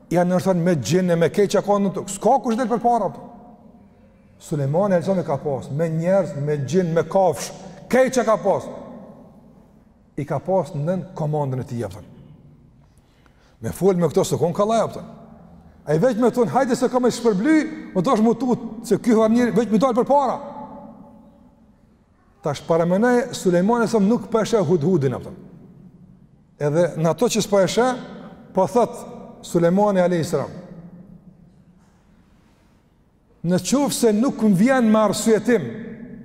Ja nënshtron me xhinë, me krejt çka ka në tokë, s'ka kush del përpara apton. Sulejmani alayhis salam e ka pas, me njerëz, me xhinë, me kafshë, krejt çka ka pas. I ka pas nën komandën e tij apton. Me folë me këto s'u kon kollaj apton. Ai veç me thonë, hajde se kam me shpërbly, u dasht me u tut, se ky ha njeri, veç me dalë përpara. Tash paramendoje Sulejmani alayhis salam nuk po e sheh Hudhudin apton. Edhe në ato që s'po e sheh, po thot Sulejmani alayhis salam. Në qoftë se nuk më vjen me arsyetim,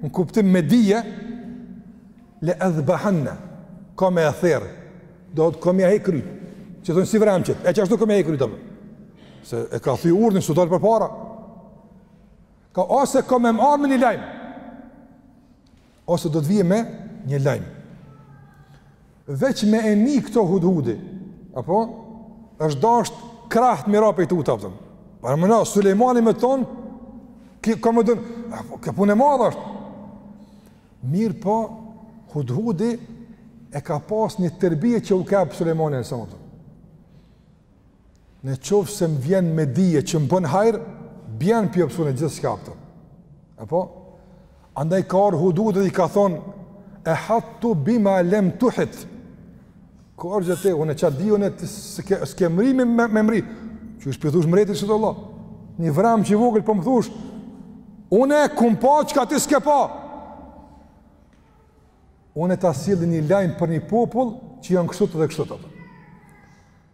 në kuptim me dije, le adhbahanna, ka me e therë, do të thotë kom me ja hek kryt, siç thonë si vremçet, e qashtu kom me ja hek kryt, se e ka thy urdhrin, s'u dalë përpara, Ka ose ka me më ardh me një lajm, ose do të vijë me një lajm. Veç me e ni këto hudhudi, apo, është dasht krahët me i ra prej tute, a pton. Paramendo, Sulejmani me thonë, ki, ka me dënu, apo, ka punë e madhe është. Mirëpo, hudhudi e ka pas një terbije që u kap prej Sulejmanit alejhi selam, pton. Në qoftë se më vjen me dije që më bën hajr, bjen prej opsioni gjithçka pton. Apo? Andaj ka ardh hudhudi dhe i ka thonë, ehattu bima lem tuhit. Ka ardh gjithë te, unë e çka di unë ti s'ke, s'ke mërri me, me, me mërri. Qysh po i thush mbretit Allah. Një vremç i vogël po më thush, unë e kum pa çka ti s'ke pa. Unë e ta sjelli një lajm për një popull që janë kështu dhe kështu ata.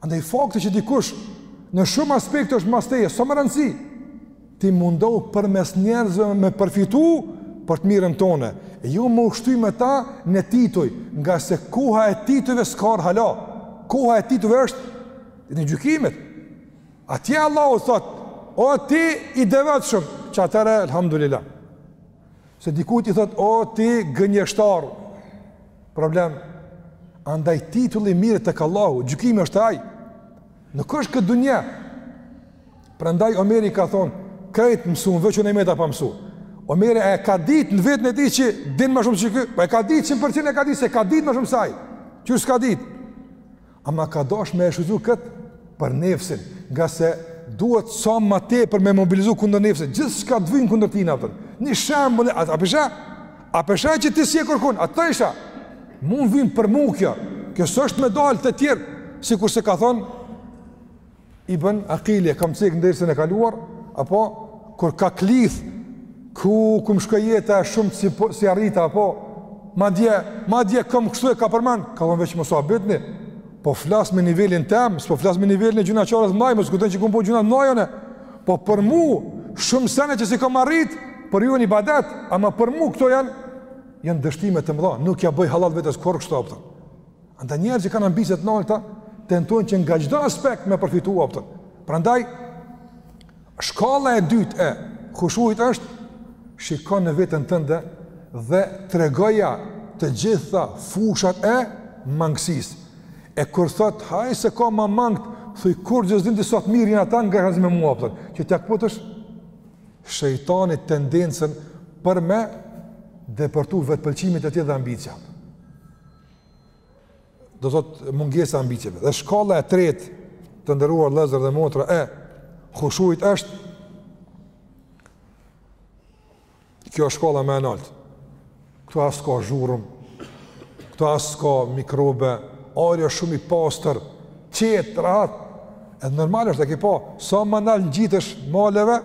Andaj fakti që dikush në shumë aspekte është mbas teje, s'ka më rëndësi. Ti mundohu përmes njerëzve me përfitu për të mirën tane. E ju jo me u shty me ta në tituj, ngase koha e titujve s'ka ardh hala. Koha e titujve është ditën e gjykimit. Atje Allahu thot, o ti i devotshëm, që atëherë, alhamdulillah. Se dikut i thot, o ti gënjeshtar, Problem, andaj titulli mirret tek Allahu, gjykimi është ai, nuk është këtë dunja. Prandaj Omeri ka thonë, krejt mësun veç unë meta pa mësu. Omeri e ka ditë në veten e tij që din më shumë se ky, po e ka ditë qin për qin e ka ditë, se ka ditë më shumë se ai, ky s'ka ditë. Ama ka dasht me e shfrytëzu këtë për nefsin, ngase duhet sa ma tepër me mobilizu kundër nefsin, gjithçka të vyn kundër tina, pton. një shembull, a, a pe sheh, a pe sheh që ti s'je kurkun, a t'thojsha, mund vyn për mu kjo, kjo s'është me dalë te tjerë, sikurse ka thonë, Ibn Akili e kam cek në dersin e kaluar, apo kur ka klith, ku ku m'shkoj jeta e shumë s'po, s'i arrita apo madje madje kam kështu e ka përmend, ka thon veç mos u habitni. Po flas me nivelin tem, s'po flas me nivelin e gjynahqarëve t'mdhaj, mos kujtoni që kum bo gjynahe t'mdhaja unë. Po për mu shumë sene që s'i kam arrit, për ju janë ibadet, ama për mu këto janë janë dështime të mëdha, nuk ia bëj hallall vetes kurrë kështu apo. Andaj njerëz që kanë ambicie të nalta tentojnë që nga çdo aspekt me përfitu, a pton. Prandaj shkalla e dytë e hushuit është shikon në veten tënde dhe tregoja të gjitha fushat e mangësisë. E kur thot haj se ka më mangët, thuj kurgjë s'din ti sot mirren ata nga gazi me mu, a pton. Që t'ia këputsh shejtanit tendencën për me depërtu vetëpëlqimit e tij dhe ambicia. do thot mungesa e ambicieve. Dhe shkalla e tretë të nderuar vllezër dhe motra e hushuit është kjo është shkalla ma e naltë. Këtu as ka zhurmë, këtu as ka mikrobe, ajri është shumë i pastër, qetë, rahat, edhe normal është e ki pa, sa ma nalt ngjitesh maleve,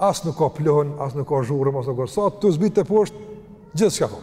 as nuk ka pluhun, as nuk ka zhurmë, as nuk ka, sa të zbrit te poshtë, gjithçka ka.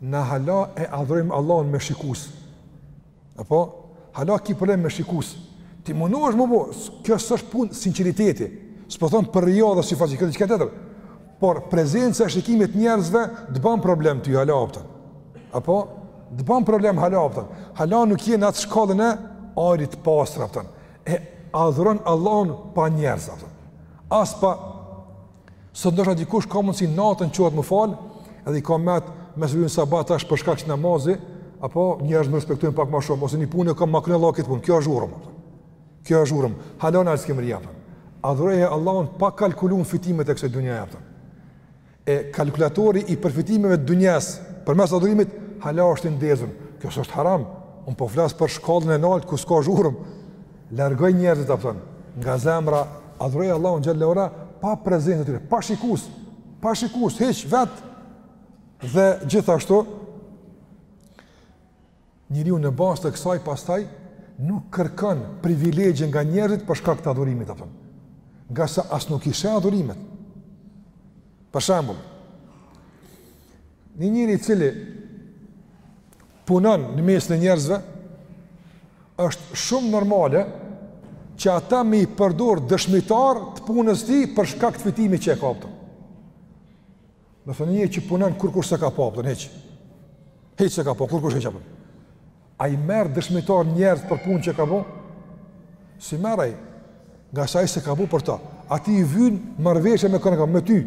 Na hala e adhurojmë Allahun me shikus. Apo hala ki problem me shikus. Ti mundohesh me bo, kjo s'është punë sinqeriteti. S'po thom për rija dhe syfaqësi, është çka tjetër. Por prezenca e shikimit të njerëzve të bën problem ty hala, kupton. Apo të bën problem hala, kupton. Hala nuk je në atë shkallën e ajrit të pastër, kupton. E adhuron Allahun pa njerëz, kupton. As pa Sot ndoshta dikush ka mundsi natën çohet me u fal, edhe i ka mendtë nesër n'sabah tash për shkak të namazit, apo njerëz më respektojnë pak më shumë ose një punë ka me ma kry Allahu këtë punë. Kjo është zhurmë. Kjo është zhurmë. Hala nalt s'kemi mrri, kupton. Adhuroje Allahun pa kalkuluar fitimet e kësaj dynjaje, kupton. E kalkulatori i përfitimeve të dynjas përmes adhurimit hala është i ndezur. Kjo s'është haram. Un po flas për shkallën e naltë ku s'ka zhurmë. Largoj njerëzit, kupton, nga zemra, adhuroje Allahun xhele ve ala pa prezencën e tyre, pa shikus, pa shikus hiç vet. Dhe gjithashtu njeriu në bazë të kësaj pastaj nuk kërkon privilegje nga njerëzit për shkak të adhurimit, kupton. Ngase as nuk i sheh adhurimet. Për shembull, një njeri i cili punon në mesin e njerëzve, është shumë normale që ata m'i përdor dëshmitar të punës tij për shkak të fitimit që e ka, kupton. Domethënë një që punon kurkush s'e ka pa, kupton, hiç. Hiç s'e ka pa, kupton, kurkush s'e ka pa, kupton. A i merr dëshmitar njerëz për punë që ka bo? S'i merr ai, ngase ai s'e ka bo për ta. Atij i vyn marrëveshja me kon e ka, me ty.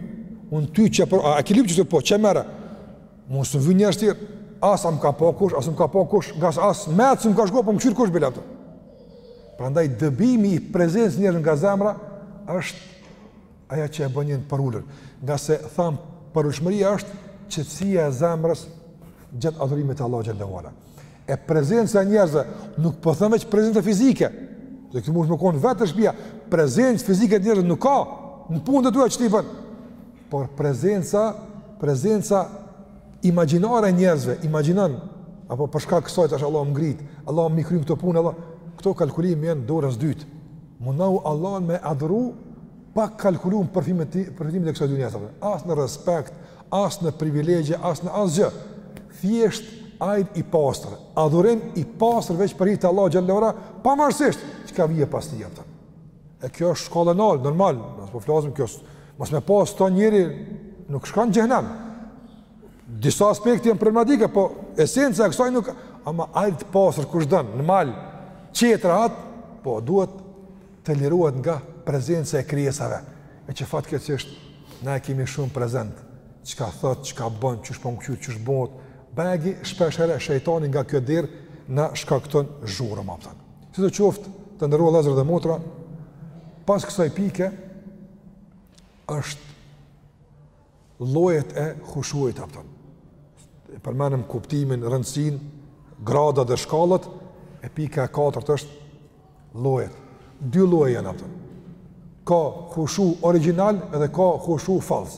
Unë ty që për, a, a ki lypë që se po, që e merr? Mu s'm vyjn njerëzit, as m'ka pa kush, as nuk ka pa kush, ngase as meç nuk ka shkuar po m'kqyr kush bilato. Prandaj dëbimi i prezencës njerëzve nga zemra është ajo që e bën njerin përulun. Ngase tham përulshmëria është qetësia e zemrës gjatë adhurimit të Allahut xhele ve ala. E prezenca e njerëzve nuk po them veç prezenca fizike. Do të mund të me kon vet te shpija, prezencë fizike të njerëzve nuk ka. Në punë do të duhet ç'ti bën. Por prezenca, prezenca imagjinare e njerëzve, imagjinon, apo për shkak kësaj tash Allahu më ngrit, Allahu m'i kryn këto punë, Allah, këto kalkulime janë dorës dytë. Mundohu Allahun me adhuru pa kalkuluar përfitimet e, përfitimet e kësaj dynjaje. As në respekt, as në privilegje, as në asgjë. Thjesht ai i pastër, adhurim i pastër veç për hir të Allahut xhel-le ve ala, pavarësisht çka vjen pas tij, apton. E kjo është shkallë e naltë, normal, mos po flasim kjo është, mos me pas ato njeri, nuk shkon n'xhehnem. Disa aspekte janë problematike, po esenca e kësaj nuk, ama ajtë të pastër kush don, normal, qetë rahat, po duhet të lirohet nga prezenca e krijesave, e që fatkeqësisht, na e kemi shumë prezent, çka thotë, çka bon, qysh po m'kqyr, qysh bohet, bëgi shpeshherë shejtani nga kjo derë, na shkakton zhurmë, apton. Sido qoftë, të nderuar vllezër dhe motra, pas kësaj pike, është llojet e hushuit, apton. E përmendëm kuptimin, rëndësinë, gradat dhe shkallët, e pika e katërt është llojet. Dy lloje janë, apton. Ka hushu origjinal edhe ka hushu fallc.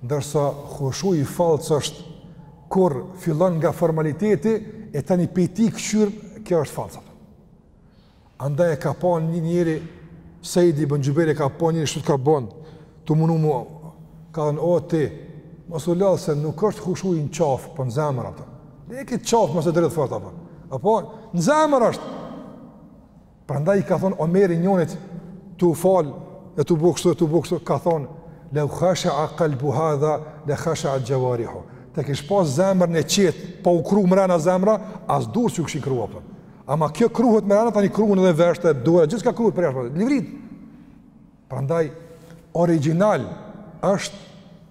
Ndërsa hushui fallc është kur fillon nga formaliteti e tani pej tij kqyr kjo është fallc, apton. Andaj e ka pa një njeri Seid ibën Xhubejri e ka pa njërin shtu ka bën tu u munu, i ka thënë o ti mos u lodh se nuk është hushui në qafë por po në zemër, apton. Dhe këtë qafë mos e dredh fort apo. Apo në zemër është. Prandaj i ka thon Omeri njonit tu u fal e tu bo kështu e tu bo kështu, ka thon lau khasha'a qalbu hadha la khasha'a jawarihu. Ta kish pas zemrën e qetë, pa u kru mrena zemra, as durt s'iu kishin kru, apton. Ama kjo kruhet mrena, tani kruhen edhe veshtë, dora, gjithçka kruhet përjashta, livrit. Prandaj origjinal është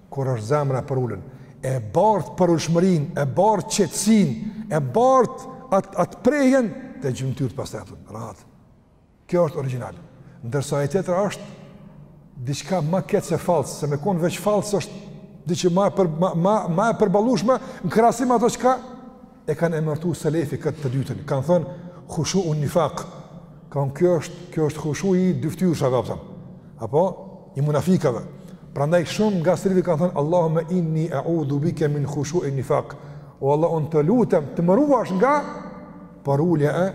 kur është zemra e përulun, e bart përulshmërinë, e bart qetësinë, e bart at at prehjen te gjymtyrët pastaj atë rahat. Kjo është origjinal. Ndërsa e tjetra është diçka më keq se fallc, se me kon veç fallc është diçka më për më më e përballueshme në krahasim ato çka e kanë emërtu selefi këtë të dytën, kanë thënë hushu'un nifak, kanë kjo është, kjo është hushu i dyftyrshave, apton, apo i munafikave, prandaj shumë nga selefi kanë thënë Allahume inni eudhu bike min hushu'in nifak, o Allah unë të lutem të më ruash nga përulja e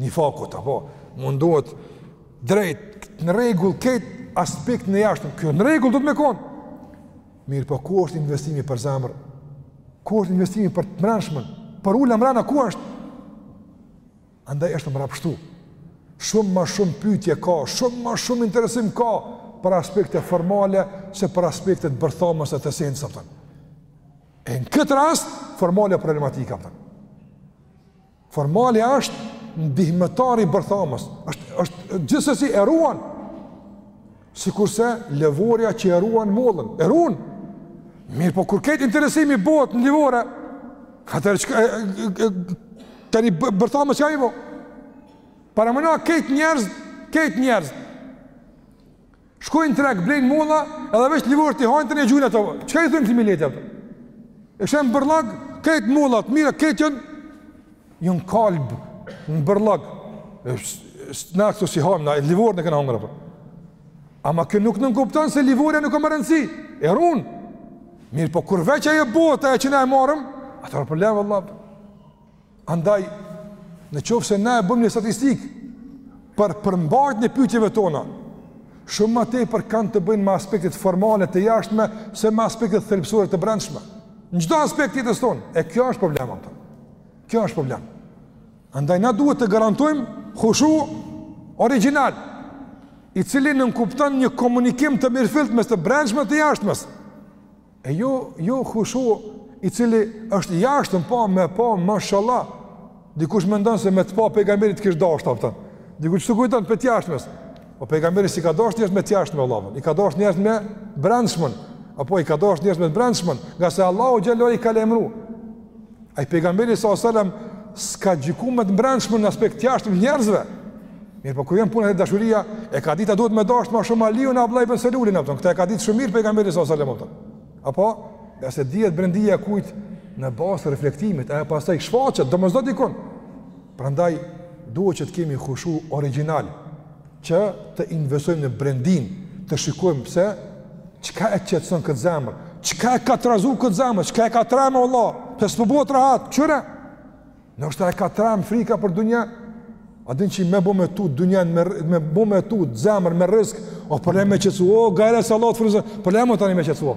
nifakit, apo mundohet drejt në rregull këtë aspektin e jashtëm, kjo në rregull do t'me konë, Mirëpo ku është investimi për zemër? Ku është investimi për të mbrendshmën? Po vëlla, mbrenda ku është? Andaj është mbrapshtu. Shumë më shumë pyetje ka, shumë më shumë interesim ka për aspekte formale se për aspektet bërthamës e të esencës, a kupton. E në këtë rast formale problematika, a kupton. Formalja është ndihmëtar i bërthamës, është, është gjithsesi e ruan, sikurse lëvorja që e ruan mollën, e ruan, mirëpo kur kejt interesimi bëhet në lëvore, atëherë e, e, e, tani bërthamës çka i bo, paramendo kejt njerëz, kejt njerëz, Shkojnë n'treg, blejnë molla, edhe veç lëvoret i hajnë, tani e gjujnë ato. Çka i thujnë këtij mileti, a kupton? E sheh në bërllog, kejt mollat t'mira, kejt janë, janë kalbë, në bërllog. Na këto s'i hajmë, na lëvoren e kena hangër, a kupton. Ama kjo nuk nënkupton se lëvorja nuk ka më rëndësi, e runë. Mirëpo kur veç ajo bohet ajo që na e marrim, ajo o problem, vëlla. Andaj, në qoftë se ne e bëjmë një statistikë për përmbajtjen e pyetjeve tona, shumë ma tepër kanë të bëjnë me aspektet formale të jashtme, se me aspektet thelbësore të brendshme. Në çdo aspekt të jetës tonë, e kjo është problem, a kupton. Kjo është problem. Andaj, na duhet të garantojmë hushu origjinal, i cili nënkupton një komunikim të mirëfilltë mes të brendshmes e të jashtmes. E jo, jo hushu i cili është i jashtëm, po me pa mashallah. Dikush mendon se me të pa pejgamberi të kish dashtë, a kupton. Dikush kështu kujton prej të jashtmes. Po pejgamberi s'i ka dashur njerëz me të jashtme, vallahi. I ka dashur njerëz me brendshmën. Apo i ka dashur njerëz me brendshmën, ngase Allahu xhele ve ala i ka lajmëru. Ai pejgamberi sa selam s'ka gjyku me të mbrendshme në aspekt të jashtëm të njerëzve. Mirëpo kur vjen puna te dashuria, e ka ditë a duhet me dashtë ma shumë Aliun a Abdullah ibn Selulin, a kupton, këtë e ka ditë shumë mirë pejgamberi sa selam, a kupton. Apo ngase dihet brendia e kujt në bazë të reflektimit, ajo pastaj shfaqet domosdo dikun. Prandaj duhet që të kemi hushu origjinal. që të investojmë në brendinë, të shikojmë pse, çka e qetëson këtë zemër, çka e ka trazu këtë zemër, çka e ka tremë, vëlla, pse s'po bohet rahat, kqyre. Noshta e ka tremë frika për dunja, a din që me bo me tu dunja, me, me bo me tut zemër, me rrizk, o problem me e qetësu, o gajre se Allah të fruzë, problem o tani me qetësu,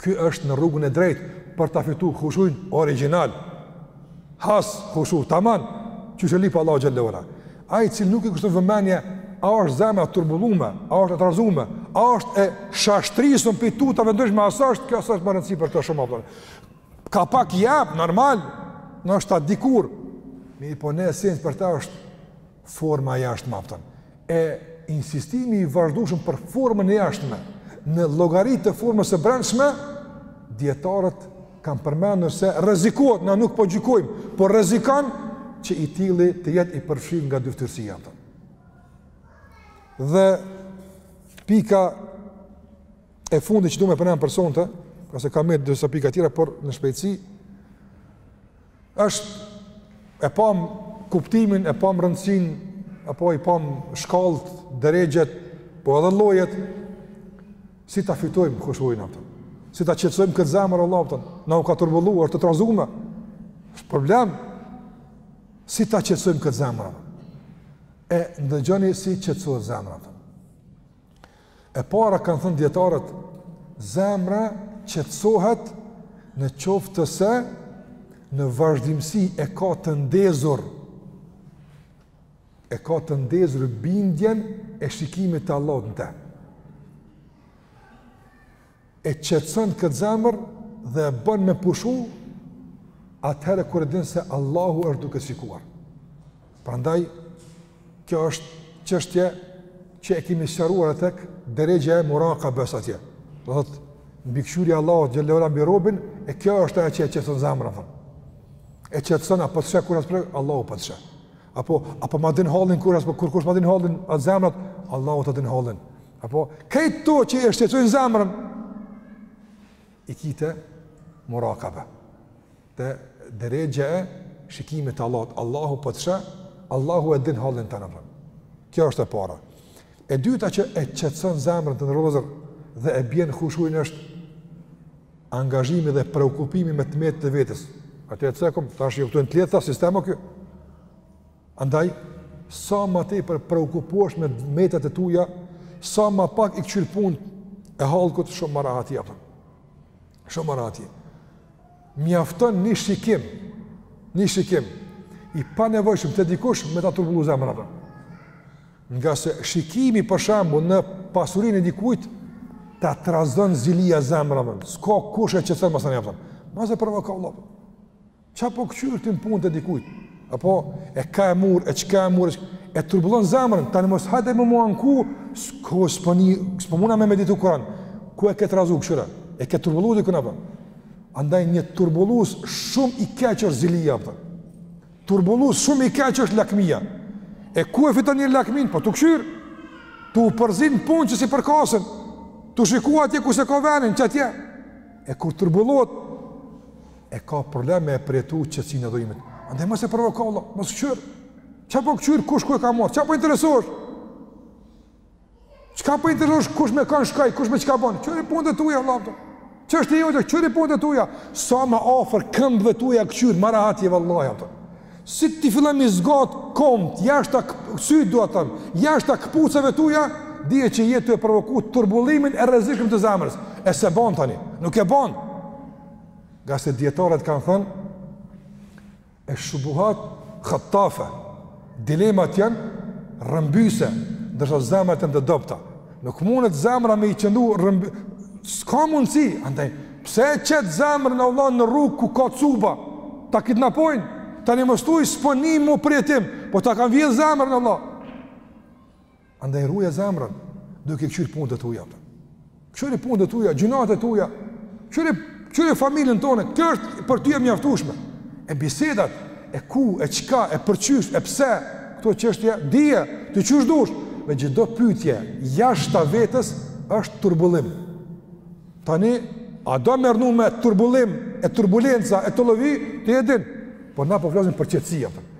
Ky është në rrugën e drejtë për ta fituar hushuin origjinal. Has hushu tamam, qysh e lyp Allahu xhele ve ala. Ai i cili nuk i kushton vëmendje, a është zemra e turbullume, a është e trazume, a është e shashtrisme pi tutave ndryshme, s'është kjo, s'është me rëndësi për këta shumë, a kupton. Ka pak jap normal, ndoshta dikur. Mirëpo në esencë për ta është Forma e jashtme, a kupton. E insistimi i vazhdueshëm për formën e jashtme në llogari të formës së brendshme, dietarët kanë përmendur se rrezikohet, na nuk po gjykojmë, por rrezikon që i tilli të jetë i përfshirë nga dyfytyrësia, a kupton. Dhe pika e fundit që du me përmend për sonte, ngase ka më disa pika tjera, por në shpejtësi Është e pamë kuptimin, e pamë rëndësinë, apo i pamë shkallët, derexhet, po edhe llojet, si ta fitojmë hushuin, a kupton, si ta qetsojmë këtë zemër vlla, a kupton, na u ka turbullu, është e trazume, është problem, si ta qetsojmë këtë zemër, a kupton, e ndëgjoni si qetsohet zemra. E para kanë thënë dietarët, zemra qetësohet në qoftë se në vazhdimësi e ka të ndezur e ka të ndezur bindjen e shikimit të Allahut në të. e qetëson këtë zemër dhe e bën me pushu, atëherë kur e din se Allahu është duke shikuar. Prandaj kjo është çështje që e kemi sqaruar atë tek derexhja e murakabes atje. Do thotë mbikëqyrja e Allahut xhelle ue ala mbi robin e kjo është ajo që e qetëson zemrën atë. E qetëson a po të sheh kush a s'po, Allahu po të sheh. Apo a po ma din hallin kush a s'po kurkush ma din hallin atë zemrat Allahu ta din hallin. Apo, krejt to që e shqetësojnë zemrën, i ke te murakabe. Te derexhja e shikimit t'Allahut, Allahu po të sheh, Allahu e din hallin tan. Kjo është e para. E dyta që e qetëson zemrën të nderuar vëllezër dhe e bjen hushuin është angazhimi dhe preokupimi me të metat e vetes. Atë e cekëm, tash ju kuptojnë të lehtë, sistema kjo. Andaj, sa ma tepër preokupohesh me t'metat e tuja, sa ma pak i këqyr punët e hallkut, shumë ma rahat je, a kupton. Shumë ma rahat je. Mjafton një shikim, një shikim, i panevojshëm te dikush me ta turbullu zemrën a kupton. Ngase shikimi për shembull në pasurinë e dikujt, ta trazon zilia zemrën a kupton. S'ka kush e qetëson masanej, a kupton. Mos e provoko vlla, a kupton. Ça po këqyr ti në punë të dikujt? Apo, e ka e murë, e çka e murë, e turbullon zemrën, tani mos hajde më mu anku, s'ko, s'po muj, s'po muna me meditu Kuran, ku e ke trazu këqyre, e ke turbullu dikun, a kupton, andaj një turbullus shumë i keq është zilia, a kupton, turbullus shumë i keq është lakmia, e ku e fiton një lakminë, po tu këqyr, tu u përzi n'punë që s'i përkasin, tu shiku atje ku s'e ka venin, qatje, e kur turbullohet, e ka problem me e përjetu qetësinë e adhurimit. Andaj mos e provoko vlla, mos këqyr. Qa po këqyr, kush ku e ka marr, qa po interesohesh? Qa po interesohesh, kush me kan shkoi, kush me çka bon? Kqyri punët e tuja, vlla, apëton. Çështje jote, kqyri punët e tuja. Sa ma afër këmbëve tuja këqyr, ma rahat je vlla, apëton. Si ti fillon me i zgat komët, jashta, sytë dua të thom, jashta këpucëve tuja, dije që je tu e provoku turbullimin e rrezikshëm të zemrës. E s'e bon tani, nuk e bon. Ngase dijetarët kanë thënë, e shubuhat khëtafe, dilemat janë rrëmbyse, ndërsa zemrat janë të dobta. Nuk mundet zemra me i qëndu rrëmby... S'ka mundësi, andaj, pse e qet zemrën a vlla në rrugë ku ka cuba, ta kidnapojnë, tani mos thuj s'po ni mo përjetim, po ta kanë vjedh zemrën a vlla. Andaj ruje zemrën duke i kqyr punët e tua. Kqyri punët e tua, gjynat e tua. Kqyre kqyre familjen tone, kjo është për ty e mjaftueshme. E bisedat e ku, e çka, e për qysh, e pse këto çështje dije, ti qysh dush, me çdo pyetje jashta vetes është turbullim. Tani a do me rrnu me turbullim, e turbulenca, e tollovi, ti e din. Po na po flasim për qetësi, apëton?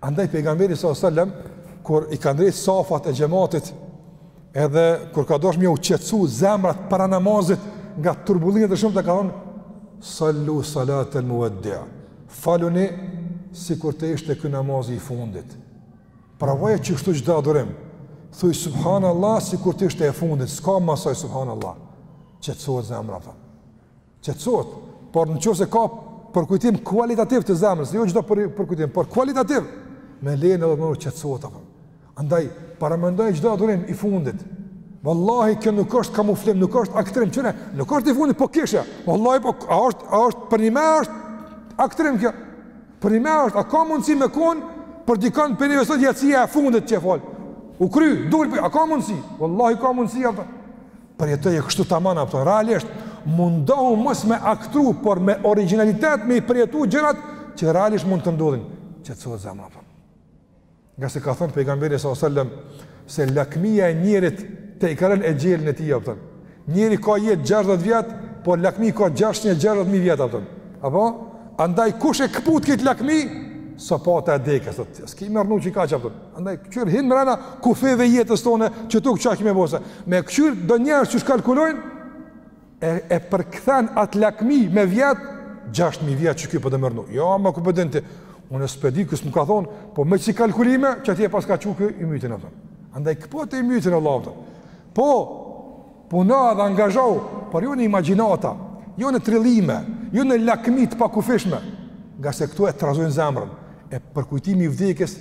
Andaj pejgamberi sallallahu alajhi wasallam kur i ka ndreq safat e xhamatit, edhe kur ka dash me u qetësu zemrat para namazit nga turbullimet e shumta ka thonë sallu salatal muwaddi'. Faluni sikur të ishte ky namazi i fundit. Provoje qështu çdo adhurim. Thuj subhanallah sikur të ishte e fundit, s'ka mas saj subhanallah. Qetësohet zemra. Fa. qetësohet, por në qofë se ka përkujtim kualitativ të zemrës, jo çdo për, përkujtim, por kualitativ, me lejen edhe mëru qetësohet, apëton. Andaj, paramendo çdo adhurim i fundit, Wallahi kjo nuk është kamuflim, nuk është aktrim, çfarë? Nuk është i fundit, po kishe. Wallahi po a është a është përnime është aktrim kjo. Përnime është, a ka mundësi me kon për dikon prej nesh sot jacia e fundit që e fal. U kry, dul, a ka mundësi? Wallahi ka mundësi apo? Përjetoje kështu taman, apëton, realisht, mundohu mos me aktru, por me origjinalitet me i përjetu gjërat që realisht mund të ndodhin, qetësohet zemra, apëton. Ngase ka thënë pejgamberi s.a.s. se lakmia e njerit tejkalon exhelin e tij, apëton. Njeri ka jetë 60 vjet, por lakmi ka 660.000 vjet, apëton. Apo? Andaj, kush e këput këtë lakmi? Sopata e dekës, apëton. S'ki me rrnu qikaq, apëton. Andaj këqyr hin mrena kufive jetës tone qetu çka ki me bo, se me këqyr do njerëz qysh kalkulojnë e e përkthen at lakmi me vjet 6000 vjet që ky po do me rrnu. Jo ma, ku po e din ti? Unë s'po e di, kush s'më ka thon, po me qi kalkulime qatje paska çu ky ymytin, apëton. Andaj këpute ymytin vlla, apëton. Po, puno dhe angazhohu, por jo në imagjinata, jo në trillime, jo në lakmi të pakufishme, ngase këto e trazojnë zemrën, e përkujtimi i vdekjes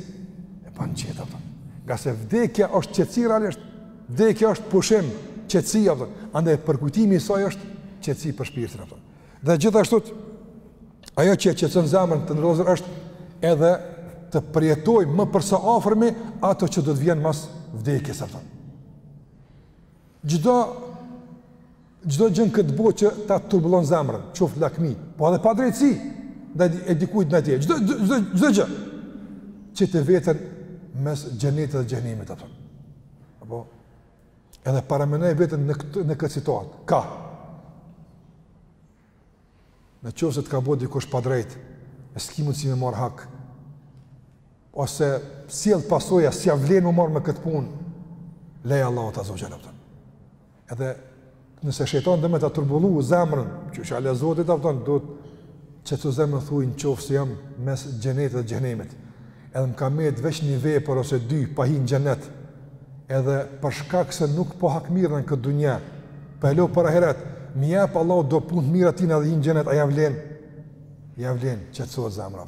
e ban qetë, a kupton. ngase vdekja është qetësi realisht, vdekja është pushim, qetësi, a kupton, andaj përkujtimi i saj është qetësi për shpirtin, a kupton. Dhe gjithashtu ajo që e qetëson zemrën të ndrydhur është edhe të përjetojmë për së afërmi ato që do të vijnë mas vdekjes, a kupton. Çdo çdo gjë n'këtë botë që ta turbullon zemrën, qoftë lakmi, po edhe padrejtësia e dikujt ndaj teje. Çdo çdo çdo gjë qite veten mes xhenetit dhe xhehenemit, a kupton. Apo Edhe paramenoje veten në këtë në këtë situatë. Ka. Në qoftë se të ka bo dikush padrejt, e s'ki mundësi me marr hak. Ose sjell pasoja, s'ja vlen m'u marr me këtë punë. Leja Allahut azze ve xhel, a kupton. Edhe Nëse shejtani do me ta turbullu zemrën, që që, a le Zotit, a kupton, do t'qetësohet zemra, thuj në qoftë se jam mes xhenetit dhe xhehenemit. Edhe më ka met veç një vepër ose dy pa hi në xhenet, edhe për shkak se nuk po hakmirrna n'këtë dunja, po po e lo për ahiret, m'i jep Allahu do punë të mira t'tina edhe hi në xhenet, a ja vlen? Ja vlen, qetësohet zemra,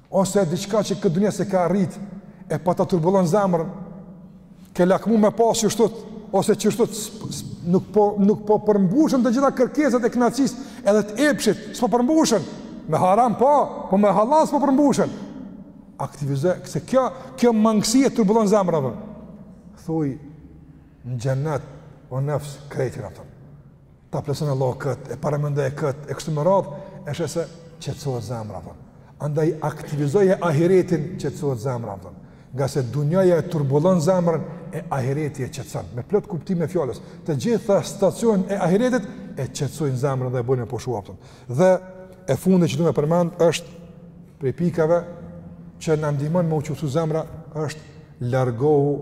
Ose diçka që n'këtë dunja s'e ke arrit, e po ta turbullon zemrën, ke lakmu me pas qeshtu, ose qeshtu, nuk po, nuk po përmbushen të gjitha kërkesat e knaqsisë, edhe të epshit, s'po përmbushen, me haram po, po me hallall s'po përmbushen, aktivizoje, se kjo, kjo mangësi e turbullon zemrën, thuj, në xhenet, o nefs, krejt, a kupton, Ta plotëson Allahu kët, e paramendoje kët, e kështu me radh, e sheh se qetësohet zemra, a kupton. Andaj aktivizoje ahiretin, qetësohet zemra, a kupton. Ngase dunjaja e turbullon zemrën e ahireti e qetëson. Me plot kuptimin e fjalës, të gjitha stacionet e ahiretit e qetësojnë zemrën dhe e bojnë me pushu, a kupton. Dhe e fundit që du me përmend është prej pikave që na ndihmojnë me u qetësu zemra është largohu,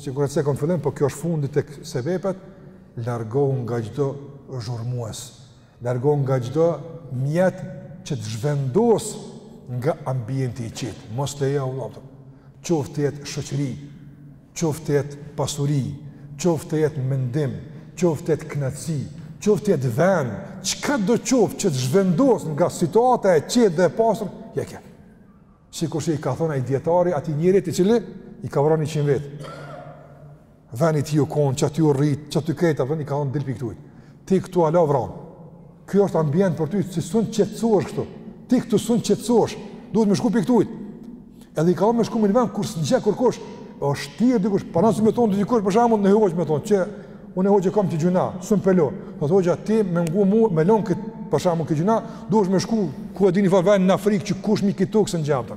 sikur që e cekëm n'fillim, po kjo është fundi tek sebepet, Largohu nga çdo zhurmues, largohu nga çdo mjet që të zhvendos nga ambienti i qetë, mos lejo, vëlla, a kupton, qoftë të jetë shoqëri, qoftë të jetë pasuri, qoftë të jetë mendim, qoftë të jetë kënaqësi, qoftë të jetë vend, çka do qoftë që të zhvendos nga situata e qetë dhe e pastër, ik. Sikur që i ka thonë ai dijetari atij njerit i cili i ka vra 100 vetë. Veni ti u kon, qaty u rrit, qaty krejt, veni, i ka thonë dil pi këtu. Ti këtu ala vranë. Kjo është ambient për ty, ti s'un qetësohesh këtu. Ti këtu s'un qetësohesh, duhet me shku pi këtu. Edhe i ka thonë me shku n'ni ven, ku s'të njeh kërkush, është ti e dikush, po nëse me thonë ti dikush, për shembull ni hoxhë me thonë, që unë hoxhë e kam do gjynah, s'un po lo. Ni hoxhë ti me ngu mu, me lonë këtë, për shembull këtë gjynah, duhet me shku, ku e di unë ni far veni në Afrikë, që kush mbi ket tokë s'të njeh,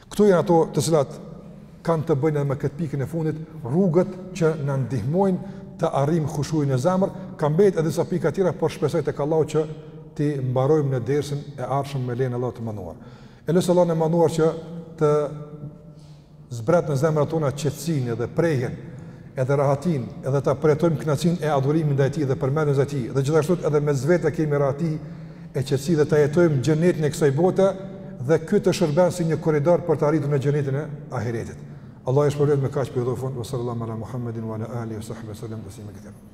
Këto janë ato të cilat kanë të bëjnë edhe me këtë pikën e fundit, rrugët që na ndihmojnë ta arrijmë hushuin në zemër, ka mbetë edhe disa pika tjera, por shpresoj tek Allahu që t'i mbarojmë në dersin e ardhshëm me lejen e Allahut të madhëruar. E lus Allahun e madhëruar që të zbret në zemrat tona qetësinë dhe prehjen edhe rahatinë, edhe ta përjetojmë kënaqësinë e adhurimit ndaj tij dhe përmendjes së tij. Dhe gjithashtu edhe mes vete kemi rahati e qetësi dhe ta jetojmë xhenetin e kësaj bote dhe ky të shërben si një korridor për të arritur në xhenetin e ahiretit. Allahu ju shpërbleftë, me kaq përfundojmë, sallallahu ala Muhammedin wa ala alihi wa sahbihi sallam taslima katira.